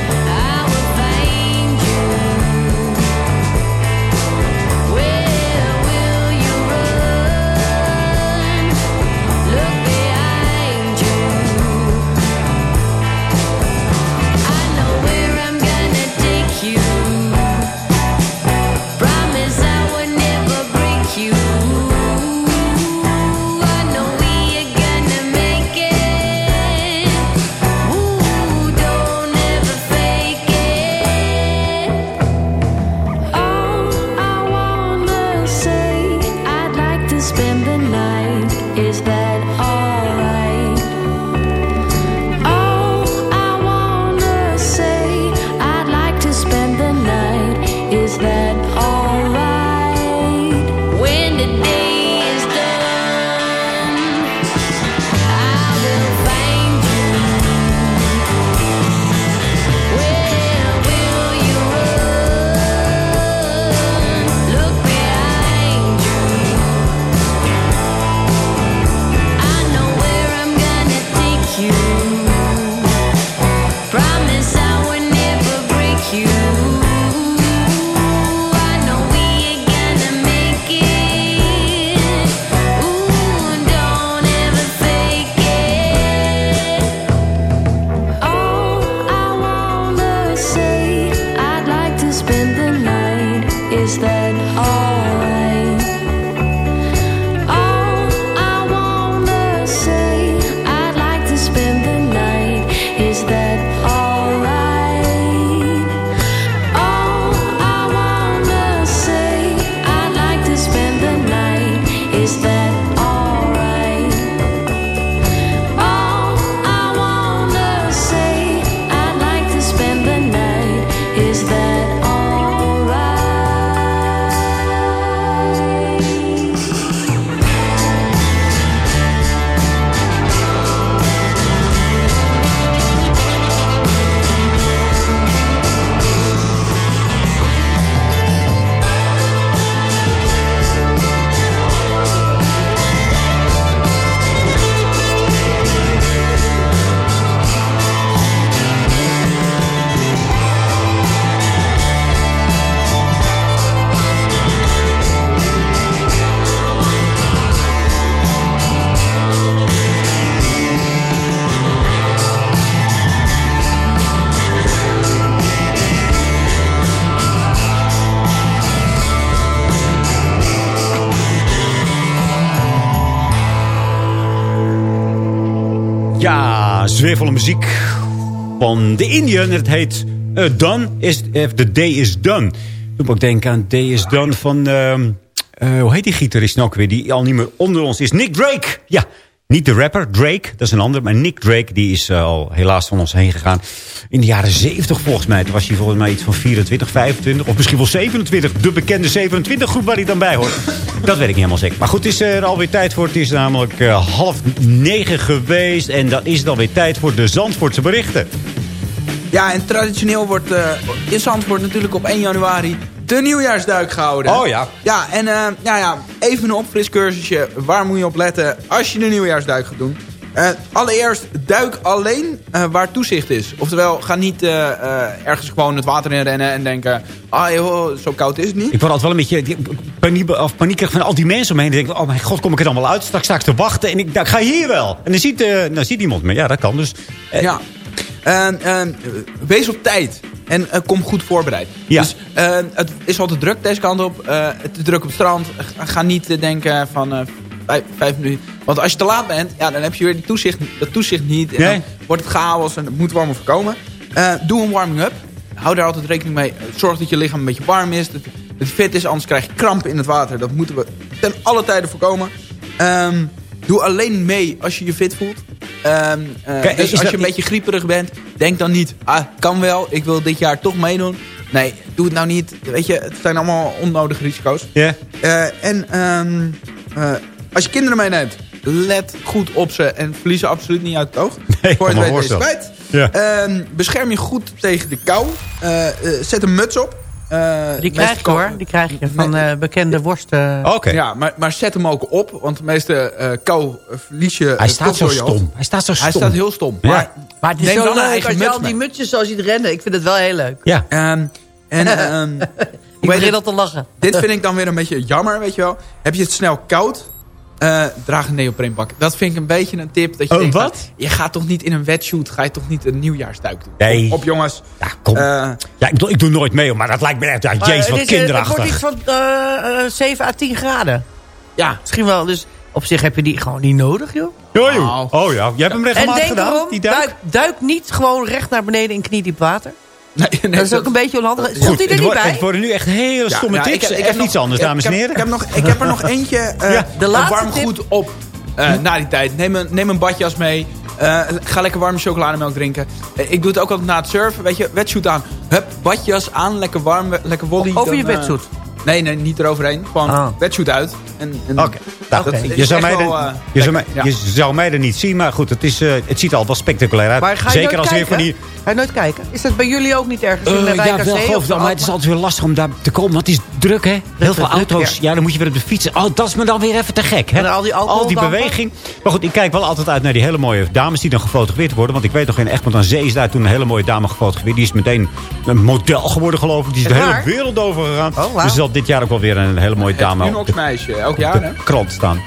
Speaker 7: Zweefvolle muziek van de Indian. Het heet eh, Done, is, eh, The Day is Done. Toen ik denken aan Day is Done van... ehm, eh, hoe heet die gitarist nou ook weer? Die al niet meer onder ons is. Nick Drake! Ja, niet de rapper, Drake, dat is een ander. Maar Nick Drake, die is eh, al helaas van ons heen gegaan. In de jaren 70 volgens mij. Toen was hij volgens mij iets van 24, 25 of misschien wel 27. De bekende 27 groep waar hij dan bij hoort. Dat weet ik niet helemaal zeker. Maar goed, het is er alweer tijd voor. Het is namelijk eh, half negen geweest. En dan is het alweer tijd voor de Zandvoortse berichten.
Speaker 6: Ja, en traditioneel wordt eh, in Zandvoort natuurlijk op 1 januari de nieuwjaarsduik gehouden.
Speaker 7: Oh ja.
Speaker 6: Ja, en eh, ja, ja, even een opfriscursusje. Waar moet je op letten als je de nieuwjaarsduik gaat doen? Eh, allereerst, duik alleen eh, waar toezicht is. Oftewel, ga niet ergens gewoon het water in rennen en denken... Ah joh, zo koud is het niet.
Speaker 7: Ik word altijd wel een beetje paniek, of paniekerig van al die mensen omheen. Die denken, oh mijn god, kom ik er dan wel uit? Straks sta ik te wachten en ik, nou, ik ga hier wel. En dan ziet, eh, dan ziet iemand me. Ja, dat kan dus.
Speaker 6: Ja. En, en, eh, wees op tijd. En eh, kom goed voorbereid.
Speaker 7: Ja.
Speaker 6: Dus eh, het is altijd druk deze kant op. Eh, het is druk op het strand. Ga- niet eh, denken van vijf, vijf minuten. Want als je te laat bent, ja, dan heb je weer die toezicht, dat toezicht niet. En
Speaker 7: Nee.
Speaker 6: dan wordt het chaos en dat moeten we allemaal voorkomen. Eh, doe een warming-up. Hou daar altijd rekening mee. Zorg dat je lichaam een beetje warm is. Dat het fit is, anders krijg je kramp in het water. Dat moeten we ten alle tijden voorkomen. Ehm, doe alleen mee als je je fit voelt. Ehm, eh,
Speaker 7: Kijk,
Speaker 6: dus als je een beetje grieperig bent, denk dan niet... Ah, kan wel, ik wil dit jaar toch meedoen. Nee, doe het nou niet. Weet je, het zijn allemaal onnodige risico's.
Speaker 7: Ja.
Speaker 6: Eh, en ehm, eh, als je kinderen meeneemt, let goed op ze en verlies ze absoluut niet uit het oog.
Speaker 7: Nee,
Speaker 6: Voor het weet is. Ehm, bescherm je goed tegen de kou. Zet een muts op. Eh,
Speaker 8: Die krijg je hoor. Die krijg je van eh, bekende worsten.
Speaker 7: Oké.
Speaker 6: Ja, maar, maar zet hem ook op. Want de meeste eh, kou verlies je...
Speaker 7: Hij staat zo stom. Hij staat zo
Speaker 6: Hij
Speaker 7: stom.
Speaker 6: staat heel stom.
Speaker 7: Ja.
Speaker 6: Maar,
Speaker 8: Maar het is
Speaker 6: neem
Speaker 8: zo leuk als je al die mutjes zo ziet rennen. Ik vind het wel heel leuk.
Speaker 7: Ja.
Speaker 6: Ehm, en ehm,
Speaker 8: Ik
Speaker 6: heet
Speaker 8: begin al te lachen.
Speaker 6: Dit vind ik dan weer een beetje jammer, weet je wel. Heb je het snel koud, eh, draag een neopreenpak. Dat vind ik een beetje een tip. Dat je
Speaker 7: Oh,
Speaker 6: denkt,
Speaker 7: wat?
Speaker 6: je gaat toch niet in een wetshoot, ga je toch niet een nieuwjaarsduik doen?
Speaker 7: Nee.
Speaker 6: Op, op, jongens.
Speaker 7: Ja, kom.
Speaker 6: Eh,
Speaker 7: ja, ik, doe, ik doe nooit mee, hoor, maar dat lijkt me echt... Ja, jezus,
Speaker 8: het
Speaker 7: wat
Speaker 8: is, eh, Het wordt
Speaker 7: kinderachtig.
Speaker 8: iets van eh, eh, 7 à 10 graden.
Speaker 6: ja.
Speaker 8: Misschien wel. Dus op zich heb je die gewoon niet nodig, joh.
Speaker 7: Oh, joh.
Speaker 6: Nou.
Speaker 7: oh ja, jij hebt hem
Speaker 8: En
Speaker 7: regelmatig
Speaker 8: denk
Speaker 7: gedaan,
Speaker 8: erom,
Speaker 7: die duik?
Speaker 8: duik, duik niet gewoon recht naar beneden in kniediep water.
Speaker 6: Nee, nee,
Speaker 8: Dat is ook een beetje onhandig.
Speaker 7: Goed,
Speaker 8: hij er niet
Speaker 7: wordt,
Speaker 8: bij?
Speaker 7: het worden nu echt hele
Speaker 6: Ja,
Speaker 7: stomme
Speaker 6: nou,
Speaker 7: tips.
Speaker 6: ik- ik heb
Speaker 7: Echt
Speaker 6: nog-
Speaker 7: iets anders,
Speaker 6: ik-
Speaker 7: dames en heren.
Speaker 6: Ik heb, nog, ik heb er nog eentje. eh
Speaker 7: Ja,
Speaker 8: de laatste
Speaker 6: warm
Speaker 8: tip.
Speaker 6: goed op eh, na die tijd. Neem een, neem een badjas mee. Eh, ga lekker warme chocolademelk drinken. Ik doe het ook altijd na het surfen. Weet je, wetsuit aan. Hup, badjas aan. Lekker warm, lekker woddy.
Speaker 8: Over
Speaker 6: Dan,
Speaker 8: je wetsuit?
Speaker 6: Nee, nee, niet eroverheen. Gewoon
Speaker 8: Ah.
Speaker 6: wetsuit uit. En, en
Speaker 7: Oké. Nou,
Speaker 6: dat
Speaker 7: dat-
Speaker 6: is
Speaker 7: je, zou mij
Speaker 6: wel,
Speaker 7: er,
Speaker 6: eh,
Speaker 7: je, zou mij,
Speaker 6: ja.
Speaker 7: je zou mij er niet zien, maar goed, het, is, eh, het ziet er al wel spectaculair uit.
Speaker 8: Maar ga je
Speaker 7: Zeker als er weer van
Speaker 8: kijken?
Speaker 7: die...
Speaker 8: Ga je nooit kijken? Is dat bij jullie ook niet ergens in de
Speaker 7: ja, wel geloof wel, maar het is altijd weer lastig om daar te komen, want het is druk, hè? Heel veel auto's.
Speaker 8: ja.
Speaker 7: Ja. dan moet je weer op de fiets. Oh, dat is me dan weer even te gek, hè?
Speaker 8: En al die alcoholdampen?
Speaker 7: beweging. Maar goed, ik kijk wel altijd uit naar die hele mooie dames die dan gefotografeerd worden. Want ik weet nog, in Egmond aan Zee is daar toen een hele mooie dame gefotografeerd. Die is meteen een model geworden, geloof ik. Die is de hele wereld over gegaan.
Speaker 8: Oh.
Speaker 7: Dus er dit jaar ook wel weer een hele mooie dame
Speaker 6: Het
Speaker 7: op de,
Speaker 6: Unox-meisje, elk jaar, hè?
Speaker 7: krant staan.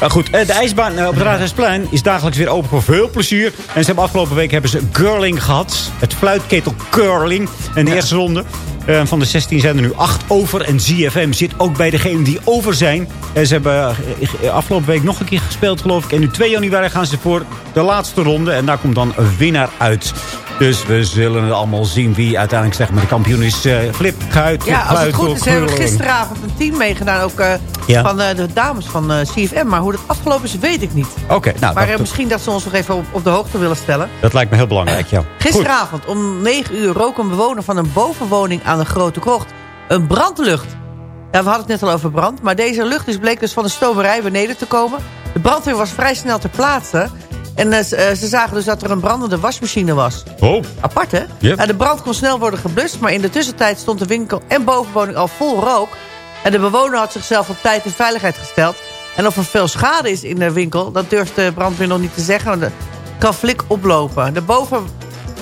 Speaker 7: Maar goed, eh, de ijsbaan eh, op het Raadhuisplein is dagelijks weer open voor veel plezier. En ze hebben afgelopen week hebben ze curling gehad. Het fluitketel curling. En de eerste ronde eh, van de 16 zijn er nu 8 over. En ZFM zit ook bij degenen die over zijn. En ze hebben eh, eh, afgelopen week nog een keer gespeeld, geloof ik. En nu 2 januari gaan ze voor de laatste ronde. En daar komt dan een winnaar uit. Dus we zullen het allemaal zien wie uiteindelijk zeg maar, de kampioen is. Eh, Flip, Guit,
Speaker 8: Ja, als het goed is, hebben we gisteravond een team meegedaan. Ook eh,
Speaker 7: Ja.
Speaker 8: van eh, de dames van CFM. Maar hoe dat afgelopen is, weet ik niet.
Speaker 7: Oké, nou,
Speaker 8: maar
Speaker 7: dat,
Speaker 8: misschien dat ze ons nog even op, op de hoogte willen stellen.
Speaker 7: dat lijkt me heel belangrijk, ja. Goed.
Speaker 8: Gisteravond om 9 uur rook een bewoner van een bovenwoning aan de Grote Krocht een brandlucht. Ja, we hadden het net al over brand, maar deze lucht is bleek dus van de stomerij beneden te komen. De brandweer was vrij snel ter plaatse. En eh, ze, eh, ze zagen dus dat er een brandende wasmachine was.
Speaker 7: Oh.
Speaker 8: Apart, hè?
Speaker 7: Yep.
Speaker 8: Ja, de brand kon snel worden geblust, maar in de tussentijd stond de winkel en bovenwoning al vol rook. En de bewoner had zichzelf op tijd in veiligheid gesteld. En of er veel schade is in de winkel, dat durft de brandweer nog niet te zeggen. Want er kan flik oplopen. De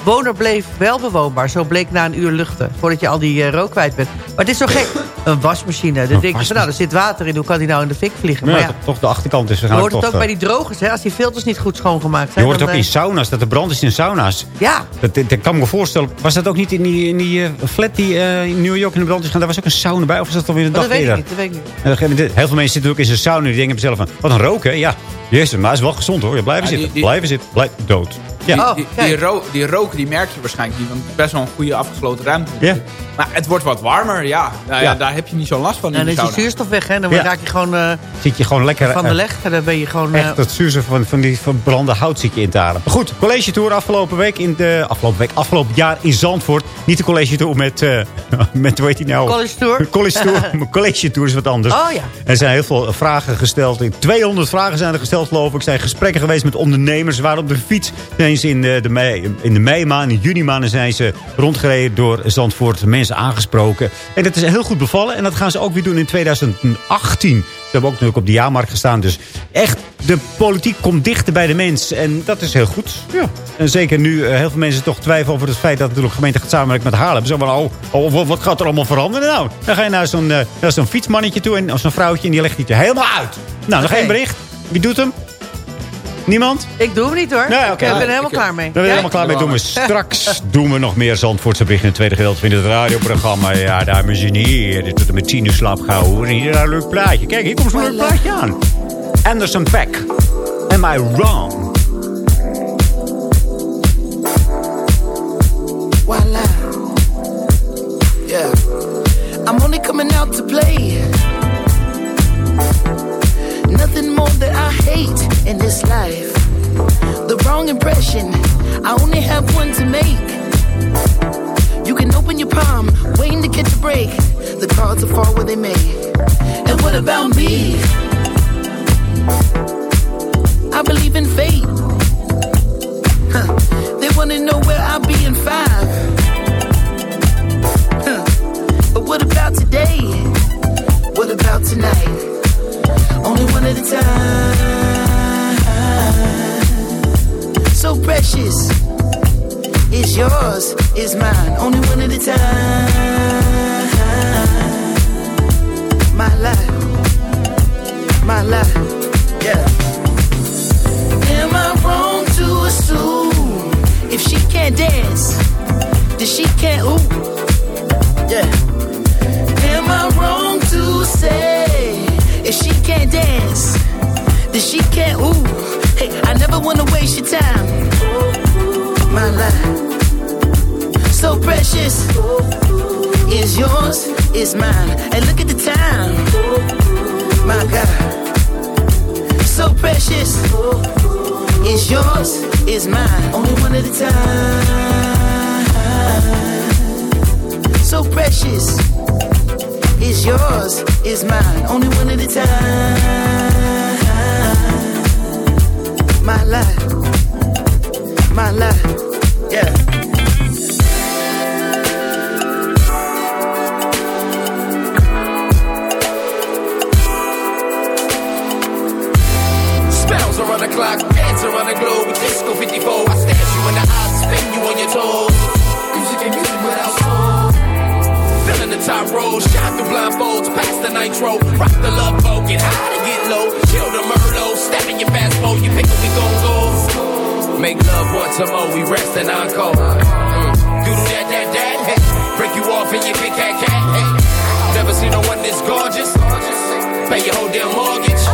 Speaker 8: bovenwoner bleef wel bewoonbaar, zo bleek na een uur luchten. Voordat je al die eh, rook kwijt bent. Maar het is zo gek. Een wasmachine. Dan denk je van, nou, er zit water in. Hoe kan die nou in de fik vliegen?
Speaker 7: Ja,
Speaker 8: Maar ja,
Speaker 7: toch- toch de achterkant is
Speaker 8: je hoort het ook
Speaker 7: toch,
Speaker 8: bij die drogers, hè? Als die filters niet goed schoongemaakt
Speaker 7: Je
Speaker 8: zijn.
Speaker 7: hoort het ook in
Speaker 8: eh,
Speaker 7: sauna's, dat er brand is in sauna's.
Speaker 8: Ja,
Speaker 7: Dat, dat, dat kan me voorstellen. Was dat ook niet in die, in die eh, flat die eh, in New York in de brand is gegaan? Daar was ook een sauna bij? Of was dat alweer een
Speaker 8: maar
Speaker 7: dag
Speaker 8: Oh, dat weet ik
Speaker 7: eerder?
Speaker 8: niet. Dat weet ik niet.
Speaker 7: En dan geven dit- Heel veel mensen zitten ook in zijn sauna. Die denken zichzelf van, wat een rook hè? Ja, jezus, maar hij is wel gezond hoor. Ja, blijven
Speaker 6: Ja, die-
Speaker 7: zitten,
Speaker 6: die-
Speaker 7: blijven zitten, blijf dood.
Speaker 6: Die,
Speaker 7: Ja.
Speaker 6: die,
Speaker 8: Oh,
Speaker 6: die,
Speaker 8: kijk.
Speaker 6: ro- die rook die merk je waarschijnlijk niet. Want het is best wel een goede afgesloten ruimte.
Speaker 7: Ja.
Speaker 6: Maar het wordt wat warmer, ja. Nou, ja.
Speaker 7: Ja.
Speaker 6: Daar heb je niet zo last van
Speaker 8: En dan is die zuurstof weg, hè? Dan
Speaker 7: Ja.
Speaker 8: raak je gewoon eh,
Speaker 7: Zit je gewoon lekker...
Speaker 8: van de
Speaker 7: eh,
Speaker 8: leg. En dan ben je gewoon... eh,
Speaker 7: Echt dat zuurstof van, van die verbrande hout zit je in te ademen. Maar goed, college tour afgelopen week in de afgelopen week, afgelopen jaar in Zandvoort. Niet de college tour met, eh met hoe heet die nou?
Speaker 8: College tour?
Speaker 7: college tour. College tour is wat anders.
Speaker 8: Oh ja.
Speaker 7: Er zijn heel veel vragen gesteld. 200 vragen zijn er gesteld geloof ik. Er zijn gesprekken geweest met ondernemers. Ze waren op de fiets. Zijn ze in de, de mei, in de meimaanden, in juni maanden zijn ze rondgereden door Zandvoort. Mensen aangesproken. En dat is heel goed bevallen. En dat gaan ze ook weer doen in 2018. Ze hebben ook natuurlijk op de jaarmarkt gestaan. Dus echt, de politiek komt dichter bij de mens. En dat is heel goed. Ja. En zeker nu eh, heel veel mensen toch twijfelen over het feit... dat natuurlijk de gemeente gaat samenwerken met Haarlem. Zo van, oh, oh, wat- gaat er allemaal veranderen nou? Dan ga je naar zo'n eh, zo'n fietsmannetje toe... en of zo'n vrouwtje en die legt het je helemaal uit. Nou, nog één bericht. Wie doet hem? Niemand?
Speaker 8: Ik doe hem niet hoor.
Speaker 7: Nee, oké.
Speaker 8: Ik ben er
Speaker 7: Ik-
Speaker 8: helemaal klaar mee.
Speaker 7: Daar ben helemaal klaar mee. Doen we straks doen we nog meer Zandvoortse berichten in het tweede gedeelte van het radioprogramma. Ja, dames en heren. Dit tot en met tien uur slaap gehouden. Hier een leuk plaatje. Kijk, hier komt zo'n leuk plaatje aan. Anderson Pack. Am I wrong?
Speaker 1: Voila. Yeah. I'm only coming out to play. That I hate in this life. The wrong impression. I only have one to make. You can open your palm, waiting to catch a break. The cards will fall where they may. And what about me? I believe in fate. Huh. They wanna know where I'll be in five. Huh. But what about today? What about tonight? Only one at a time. So precious. It's yours, it's mine. Only one at a time. My life. My life. Yeah. Am I wrong to assume if she can't dance, then she can't ooh? Waste your time. My life, so precious, is yours, is mine. And look at the time, my God, so precious, is yours, is mine. Only one at a time, so precious is yours, is mine. Only one at a time. My life, my life, yeah.
Speaker 13: Spells around the clock, dance around the globe. Disco 54, I stare you in the eyes, spin you on your toes. Music ain't music without soul. Filling the top rows, shine through blindfolds, pass the nitro, rock the love boat, get high to get low, kill the Merlot, step in your fast boat, you pick it, we gon' go. Make love once or more, we rest and encore. Mm. Do that, that, that, hey. break you off in your big cat cat. Hey. Never seen no one this gorgeous. Pay your whole damn mortgage.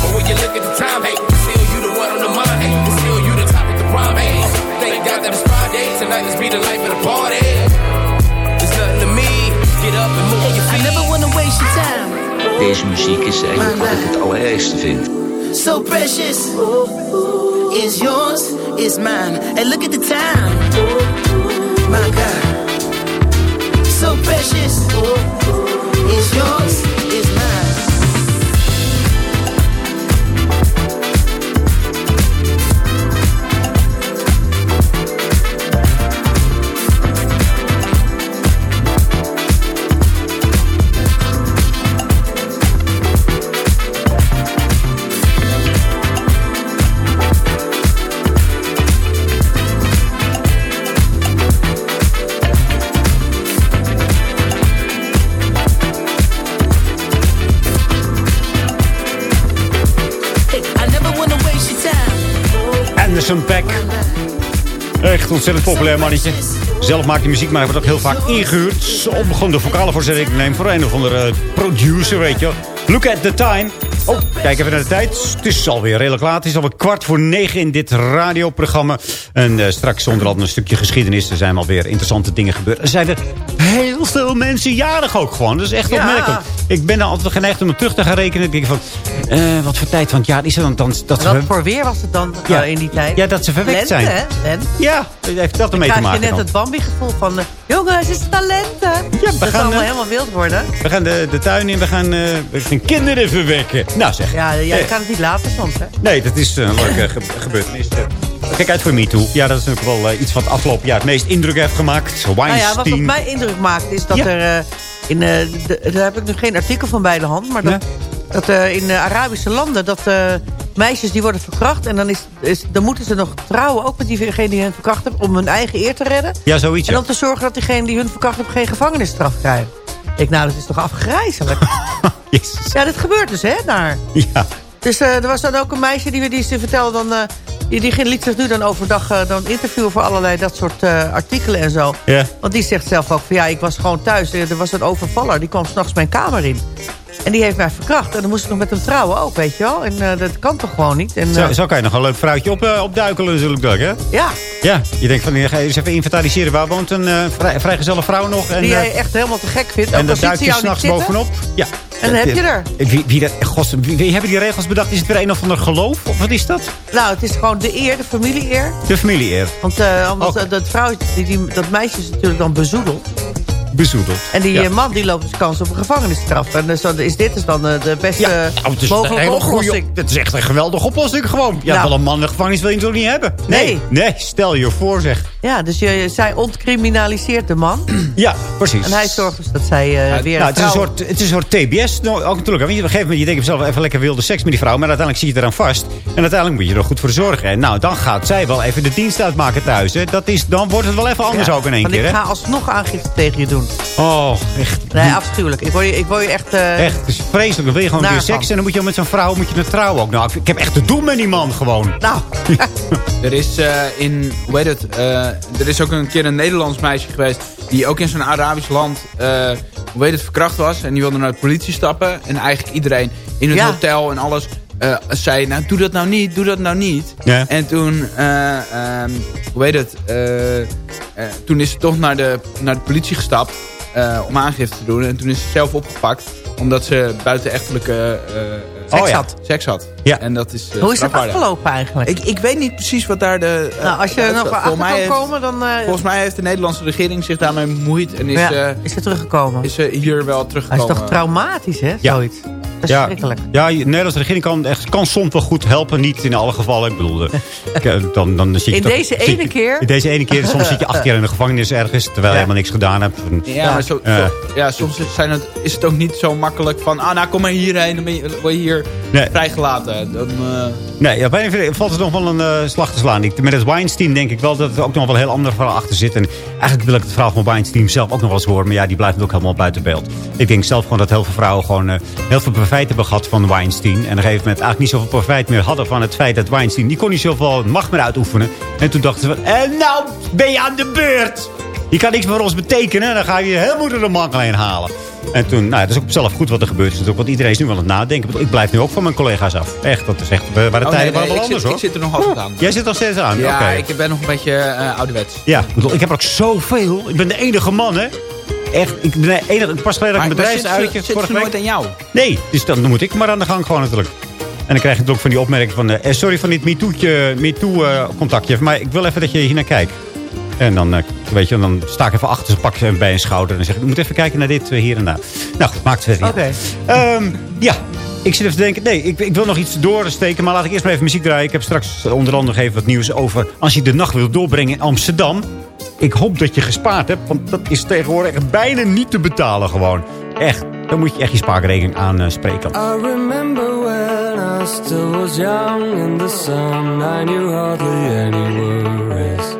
Speaker 13: But when you look at the time, hey, still you the one on the mind, hey, still you the top of the prime, hey. Thank God that it's Friday, tonight let's be the life of the party. It's nothing to me, get up and move your
Speaker 1: I
Speaker 13: feet.
Speaker 1: never wanna waste your time.
Speaker 14: Deze muziek is eigenlijk wat ik het allerergste vind.
Speaker 1: So precious is yours, is mine. And look at the time, my God. So precious is yours, is mine.
Speaker 7: Ontzettend populair mannetje. Zelf maakt hij muziek, maar hij wordt ook heel vaak ingehuurd. Om gewoon de vocalen voor zijn rekening te nemen. Voor een of andere producer, weet je. Look at the time. Oh, kijk even naar de tijd. Het is alweer redelijk laat. Het is alweer kwart voor negen in dit radioprogramma. En eh, straks onder andere een stukje geschiedenis. Er zijn alweer interessante dingen gebeurd. Er zijn er heel veel mensen jarig ook gewoon. Dat is echt
Speaker 8: Ja.
Speaker 7: opmerkelijk. Ik ben er altijd geneigd om het terug te gaan rekenen. Ik denk van, eh, wat voor tijd van het jaar is er dan? dan dat
Speaker 8: Wat voor weer was het dan
Speaker 7: Ja.
Speaker 8: eh, in die tijd?
Speaker 7: Ja, dat ze verwekt
Speaker 8: Lente,
Speaker 7: zijn.
Speaker 8: hè? Lente.
Speaker 7: Ja, heeft dat ermee te
Speaker 8: krijg
Speaker 7: maken
Speaker 8: je net
Speaker 7: dan.
Speaker 8: het Bambi-gevoel van... eh, jongens, het is talenten. Ja, dat
Speaker 7: gaan,
Speaker 8: allemaal helemaal wild worden.
Speaker 7: We gaan de, de tuin in, we gaan, we gaan kinderen verwekken. Nou zeg.
Speaker 8: Ja, ja,
Speaker 7: Eh,
Speaker 8: kan het niet laten soms, hè?
Speaker 7: Nee, dat is een leuke ge gebeurtenis. Kijk uit voor MeToo. Ja, dat is natuurlijk wel eh, iets wat het afgelopen jaar het meest indruk heeft gemaakt.
Speaker 8: Nou ja, wat op
Speaker 7: Weinstein.
Speaker 8: mij indruk maakt is dat
Speaker 7: Ja.
Speaker 8: er... in, de- daar heb ik nu geen artikel van bij de hand. Maar dat, dat eh, in eh, Arabische landen... dat eh, meisjes die worden verkracht... en dan, is, is, dan moeten ze nog trouwen... ook met diegene die hen verkracht heeft... om hun eigen eer te redden.
Speaker 7: Ja, zoiets.
Speaker 8: En om te zorgen dat diegene die hun verkracht heeft... geen gevangenisstraf krijgt. Ik, nou, dat is toch afgrijzelijk? Ja, dit gebeurt dus, hè, daar.
Speaker 7: Ja.
Speaker 8: Dus er was dan ook een meisje die, die ze vertelde dan... die, die liet zich nu dan overdag dan interviewen voor allerlei dat soort artikelen en zo.
Speaker 7: Ja.
Speaker 8: Want die zegt zelf ook van ja, ik was gewoon thuis. Er er was een overvaller, die kwam s'nachts mijn kamer in. En die heeft mij verkracht. En dan moest ik nog met hem trouwen ook, weet je wel. En eh, dat kan toch gewoon niet. En,
Speaker 7: Zo,
Speaker 8: eh,
Speaker 7: zo kan je nog een leuk vrouwtje op, eh, opduikelen natuurlijk, ook, hè?
Speaker 8: ja,
Speaker 7: Ja, je denkt van, ga je eens even inventariseren. Waar woont een vrij, vrijgezelle vrouw nog? En,
Speaker 8: die jij echt helemaal te gek vindt.
Speaker 7: en dan duik je s'nachts bovenop. Ja.
Speaker 8: En dan heb je er.
Speaker 7: Wie, wie, dat, gods, wie, wie hebben die regels bedacht? Is het weer een of ander geloof? Of wat is dat?
Speaker 8: Nou, het is gewoon de eer, de familie-eer.
Speaker 7: De familie-eer.
Speaker 8: Want anders, dat, vrouw, die, die, dat meisje is natuurlijk dan bezoedeld.
Speaker 7: Bezoedeld.
Speaker 8: En die
Speaker 7: Ja.
Speaker 8: eh, man die loopt dus kans op een gevangenisstraf. En dus dan is dit dus dan eh, de beste
Speaker 7: Nou, het is een
Speaker 8: mogelijke
Speaker 7: goeie-
Speaker 8: oplossing.
Speaker 7: Het is echt een geweldige oplossing gewoon. Ja,
Speaker 8: Nou.
Speaker 7: wel een man in de gevangenis wil je toch niet hebben? Nee.
Speaker 8: Nee.
Speaker 7: Nee, stel je voor zeg.
Speaker 8: Ja, dus je, zij ontcriminaliseert de man.
Speaker 7: Ja, precies.
Speaker 8: En hij zorgt dus dat zij eh, weer
Speaker 7: nou,
Speaker 8: een
Speaker 7: het, is een soort, het is een soort TBS. Nou, ook natuurlijk. Want je, op een gegeven moment je denkt zelf even lekker wilde seks met die vrouw. Maar uiteindelijk zie je eraan vast. En uiteindelijk moet je er goed voor zorgen. En nou, dan gaat zij wel even de dienst uitmaken thuis. Hè. Dat is, dan wordt het wel even anders
Speaker 8: Ja,
Speaker 7: ook in één keer.
Speaker 8: ik
Speaker 7: Hè.
Speaker 8: ga alsnog aangifte tegen je doen.
Speaker 7: Oh, echt.
Speaker 8: Nee, afschuwelijk. Ik word je, ik word je echt... eh,
Speaker 7: Echt, het is vreselijk. Dan wil je gewoon weer seks. En dan moet je met zo'n vrouw moet je trouwen ook. Nou, ik, ik heb echt te doen met die man gewoon.
Speaker 8: Nou,
Speaker 6: Er is eh, in, hoe heet het, eh, er is ook een keer een Nederlands meisje geweest... die ook in zo'n Arabisch land, eh, hoe heet het, verkracht was. En die wilde naar de politie stappen. En eigenlijk iedereen in het
Speaker 8: Ja.
Speaker 6: hotel en alles eh, zei... nou, doe dat nou niet, doe dat nou niet.
Speaker 7: Ja.
Speaker 6: En toen, eh, ehm, hoe heet het, eh, eh, toen is ze toch naar de, naar de politie gestapt... eh, om aangifte te doen. En toen is ze zelf opgepakt. Omdat ze buitenechtelijke eh,
Speaker 8: Seks
Speaker 6: oh, ja,
Speaker 8: had.
Speaker 6: Seks had.
Speaker 7: Ja.
Speaker 6: En dat is, eh,
Speaker 8: hoe is dat afgelopen eigenlijk?
Speaker 6: Ik, ik weet niet precies wat daar de... eh,
Speaker 8: nou, als je er nog achter kan
Speaker 6: heeft-
Speaker 8: komen, dan... eh,
Speaker 6: Volgens mij heeft de Nederlandse regering zich daarmee bemoeid. En is,
Speaker 8: ja,
Speaker 6: eh,
Speaker 8: is er teruggekomen.
Speaker 6: is ze hier wel
Speaker 8: Hij is
Speaker 6: teruggekomen.
Speaker 8: toch traumatisch, hè?
Speaker 7: Ja.
Speaker 8: Zoiets.
Speaker 7: Ja,
Speaker 8: verschrikkelijk.
Speaker 7: ja, de Nederlandse regering kan, echt, kan soms wel goed helpen. Niet in alle gevallen. Ik bedoel, eh, ik, dan, dan zit je
Speaker 8: In
Speaker 7: toch-
Speaker 8: deze
Speaker 7: zit
Speaker 8: ene keer?
Speaker 7: In deze ene keer. Soms zit je acht keer in de gevangenis ergens. Terwijl je helemaal niks gedaan hebt.
Speaker 6: Ja, maar zo,
Speaker 7: Eh.
Speaker 6: zo- ja, soms zijn het, is het ook niet zo makkelijk van... Ah, nou, kom maar hierheen. Dan ben je, word je hier
Speaker 7: Nee.
Speaker 6: vrijgelaten. Dan, eh,
Speaker 7: Nee, andere valt er nog wel een eh, slag te slaan. Ik, met het Weinstein denk ik wel dat er ook nog wel een heel ander verhaal achter zit. En eigenlijk wil ik het verhaal van Weinstein zelf ook nog wel eens horen. Maar ja, die blijft ook helemaal buiten beeld. Ik denk zelf gewoon dat heel veel vrouwen gewoon eh, heel veel profijt hebben gehad van Weinstein. En op een gegeven moment eigenlijk niet zoveel profijt meer hadden van het feit dat Weinstein... die kon niet zoveel macht meer uitoefenen. En toen dachten ze van, en nou ben je aan de beurt. Je kan niks voor ons betekenen. Dan ga je je heel moeder de man alleen halen. En toen, nou, ja, dat is ook zelf goed wat er gebeurd is natuurlijk. Want iedereen is nu wel aan het nadenken. Ik blijf nu ook van mijn collega's af. Echt, dat is echt, we waren
Speaker 6: oh,
Speaker 7: tijden
Speaker 6: nee,
Speaker 7: waren
Speaker 6: nee,
Speaker 7: wel anders
Speaker 6: zit,
Speaker 7: hoor.
Speaker 6: ik zit er nog altijd aan.
Speaker 7: Jij zit nog steeds aan?
Speaker 6: Ja, ik ben nog een beetje eh, ouderwets.
Speaker 7: Ja, ik heb er ook zoveel. Ik ben de enige man, hè. Echt, ik ben de enige... Pas geleden ik een bedrijfsuitje.
Speaker 6: zit zit nooit aan jou?
Speaker 7: Nee, dus dan moet ik maar aan de gang gewoon natuurlijk. En dan krijg je natuurlijk ook van die opmerking van... eh, sorry van dit MeToo-contactje. maar ik wil even dat je hier naar kijkt. En dan, eh, weet je, dan sta ik even achter ze, pak bij een schouder. En zeg ik, ik moet even kijken naar dit, eh, hier en daar. Nou goed, maakt het verder
Speaker 8: Oké.
Speaker 7: Ehm, ja, ik zit even te denken... Nee, ik, ik wil nog iets doorsteken. Maar laat ik eerst maar even muziek draaien. Ik heb straks onder andere nog even wat nieuws over... Als je de nacht wil doorbrengen in Amsterdam... Ik hoop dat je gespaard hebt. Want dat is tegenwoordig bijna niet te betalen gewoon. Echt. Dan moet je echt je spaarrekening aanspreken.
Speaker 1: I remember when I still was young in the sun. I knew hardly any worries.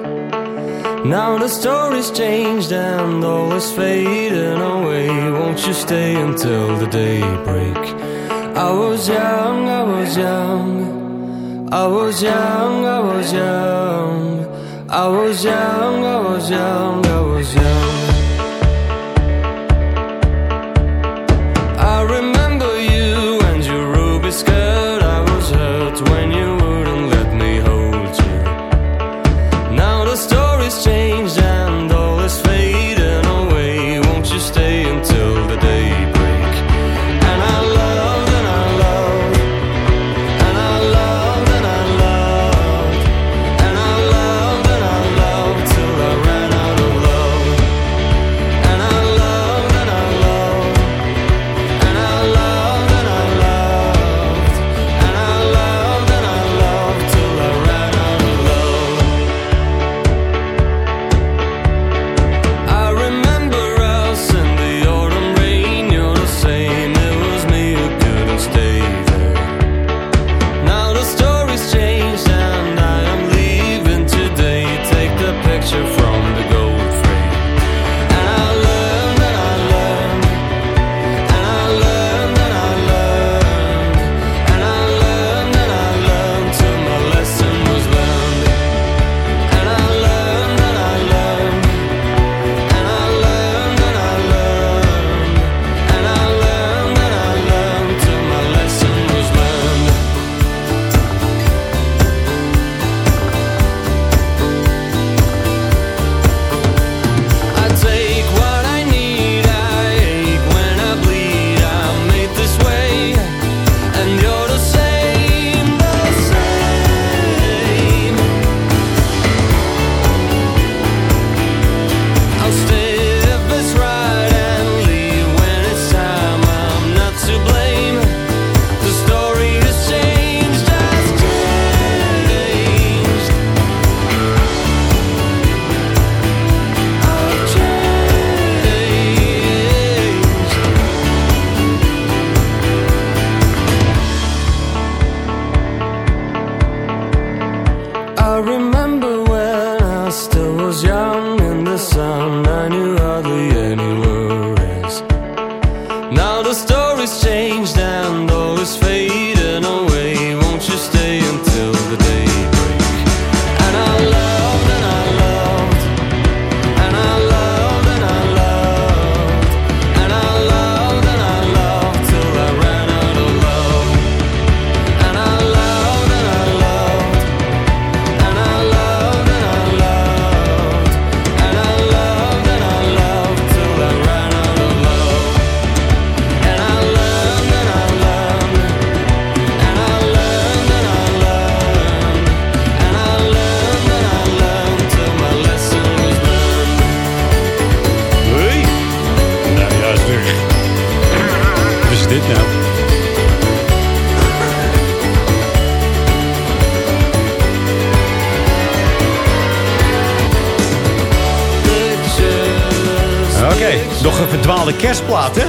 Speaker 1: Now the story's changed and all is fading away. Won't you stay until the daybreak? I was young, I was young. I was young, I was young. I was young, I was young, I was young.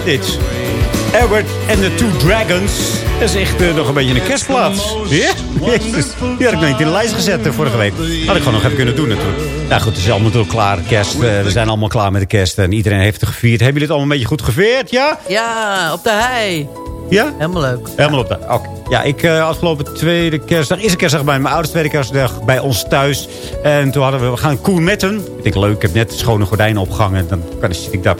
Speaker 7: Dit. Edward and the Two Dragons. Dat is echt eh, nog een beetje een kerstplaat. Ja? Jezus. Die had ik nog niet in de lijst gezet eh, vorige week. Had ik gewoon nog even kunnen doen natuurlijk. Nou goed, het is allemaal natuurlijk klaar. Kerst, eh, we zijn allemaal klaar met de kerst. En iedereen heeft het gevierd. Hebben jullie het allemaal een beetje goed gevierd, ja?
Speaker 8: Ja, op de hei.
Speaker 7: Ja?
Speaker 8: Helemaal leuk.
Speaker 7: Helemaal op de... Oké. Ja, ik uh, afgelopen tweede kerstdag... Eerste kerstdag bij mijn ouders, tweede kerstdag bij ons thuis. En toen hadden we... We gaan koelmetten. Ik denk, leuk, ik heb net schone gordijnen opgehangen. Dan kan zit ik daar...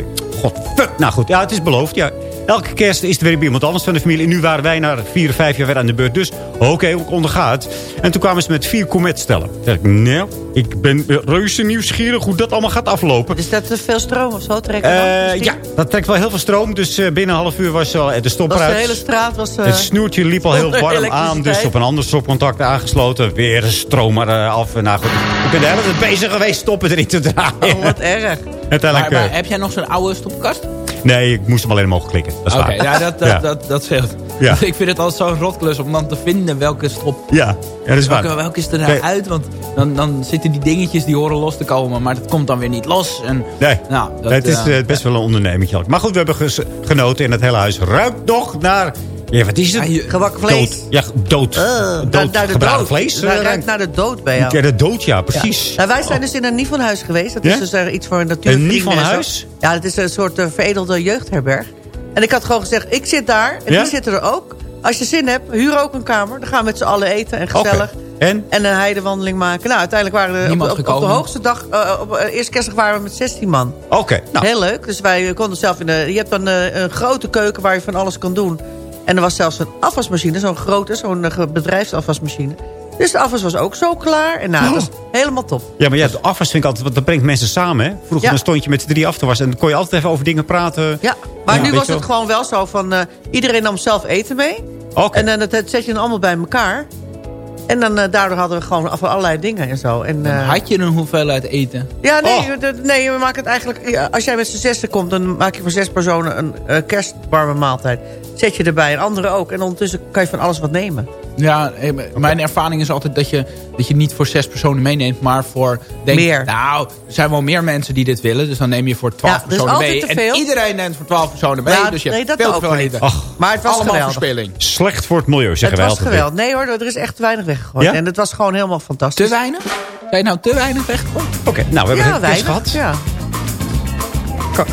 Speaker 7: Nou goed, ja, het is beloofd, ja. Elke kerst is er weer iemand anders van de familie. En nu waren wij na vier, vijf jaar weer aan de beurt. Dus oké, ik ondergaat. En toen kwamen ze met vier koelmetstellen. Toen dacht ik, nou, ik ben reuze nieuwsgierig hoe dat allemaal gaat aflopen.
Speaker 8: Is dat te veel stroom of zo? Trekken
Speaker 7: uh, ja, dat trekt wel heel veel stroom. Dus uh, binnen een half uur was al de stop
Speaker 8: was
Speaker 7: eruit.
Speaker 8: De hele straat was... Uh,
Speaker 7: het snoertje liep al heel warm aan. Dus op een ander stopcontact aangesloten. Weer stroom er af. Nou goed, ik ben de hele tijd bezig geweest stoppen erin te draaien.
Speaker 8: Oh, wat erg.
Speaker 7: Uiteindelijk,
Speaker 6: maar, maar, heb jij nog zo'n oude stopkast?
Speaker 7: Nee, ik moest hem alleen mogen klikken.
Speaker 6: Oké, okay, ja, dat, dat, ja. dat, dat scheelt. Ja. Ik vind het altijd zo'n rotklus om dan te vinden welke stop...
Speaker 7: Ja, ja dat is
Speaker 6: welke,
Speaker 7: waar.
Speaker 6: Welke is er nou uit? Want dan, dan zitten die dingetjes die horen los te komen. Maar dat komt dan weer niet los. En,
Speaker 7: nee,
Speaker 6: nou, dat,
Speaker 7: het is uh, best wel een onderneming. Maar goed, we hebben genoten en het hele huis ruikt nog naar... Ja, wat is het?
Speaker 8: Gebakken vlees.
Speaker 7: Dood. Ja, dood.
Speaker 8: Uh,
Speaker 7: dood.
Speaker 8: Naar de
Speaker 7: Gebraden
Speaker 8: dood.
Speaker 7: vlees.
Speaker 8: Hij ruikt naar de dood bij jou.
Speaker 7: Ja, de dood, ja, precies.
Speaker 8: Ja. Nou, wij zijn dus in een Nivonhuis geweest. Dat is
Speaker 7: ja?
Speaker 8: dus uh, iets voor natuurvrienden.
Speaker 7: Een Nivonhuis?
Speaker 8: Ja, dat is een soort uh, veredelde jeugdherberg. En ik had gewoon gezegd, ik zit daar en
Speaker 7: ja?
Speaker 8: die zitten er ook. Als je zin hebt, huur ook een kamer. Dan gaan we met z'n allen eten en gezellig.
Speaker 7: Okay. En?
Speaker 8: En een heidewandeling maken. Nou, uiteindelijk waren we op, op, op, de hoogste dag... Uh, op uh, eerste kerstdag waren we met 16 man.
Speaker 7: Oké. Okay, nou.
Speaker 8: Heel leuk. Dus wij konden zelf in de... Je hebt dan uh, een grote keuken waar je van alles kan doen. En er was zelfs een afwasmachine. Zo'n grote, zo'n bedrijfsafwasmachine. Dus de afwas was ook zo klaar. En nou, oh. dat was helemaal top.
Speaker 7: Ja, maar ja, de afwas vind ik altijd... Want dat brengt mensen samen, hè? Vroeger ja. dan stond je met z'n drie af te wassen. En dan kon je altijd even over dingen praten.
Speaker 8: Ja, maar ja, nu was het gewoon wel zo van... Uh, iedereen nam zelf eten mee.
Speaker 7: Okay.
Speaker 8: En dan uh, dat zet je dan allemaal bij elkaar. En dan, uh, daardoor hadden we gewoon af allerlei dingen en zo. En,
Speaker 6: uh, had je een hoeveelheid eten?
Speaker 8: Ja, nee, oh. nee we maken het eigenlijk... Als jij met z'n zessen komt, dan maak je voor zes personen een uh, kerstwarme maaltijd. Zet je erbij en anderen ook. En ondertussen kan je van alles wat nemen.
Speaker 6: Ja, mijn ervaring is altijd dat je, dat je niet voor zes personen meeneemt, maar voor... Denk,
Speaker 8: meer.
Speaker 6: Nou, er zijn wel meer mensen die dit willen. Dus dan neem je voor twaalf
Speaker 8: ja,
Speaker 6: personen mee.
Speaker 8: En veel.
Speaker 6: iedereen neemt voor twaalf personen mee.
Speaker 8: Ja,
Speaker 6: dus je
Speaker 8: nee,
Speaker 6: hebt
Speaker 8: dat
Speaker 6: veel
Speaker 8: ook
Speaker 6: veel eten.
Speaker 7: Ach,
Speaker 8: maar het was
Speaker 6: Allemaal
Speaker 8: geweldig.
Speaker 6: verspilling.
Speaker 7: Slecht voor het milieu, zeggen
Speaker 8: Het
Speaker 7: wij
Speaker 8: was geweldig. Nee hoor, er is echt weinig weggegooid.
Speaker 7: Ja?
Speaker 8: En het was gewoon helemaal fantastisch.
Speaker 6: Te weinig? Zijn nou te weinig weggegooid?
Speaker 7: Oké, okay, nou we hebben
Speaker 8: ja,
Speaker 7: het gehad.
Speaker 8: Ja.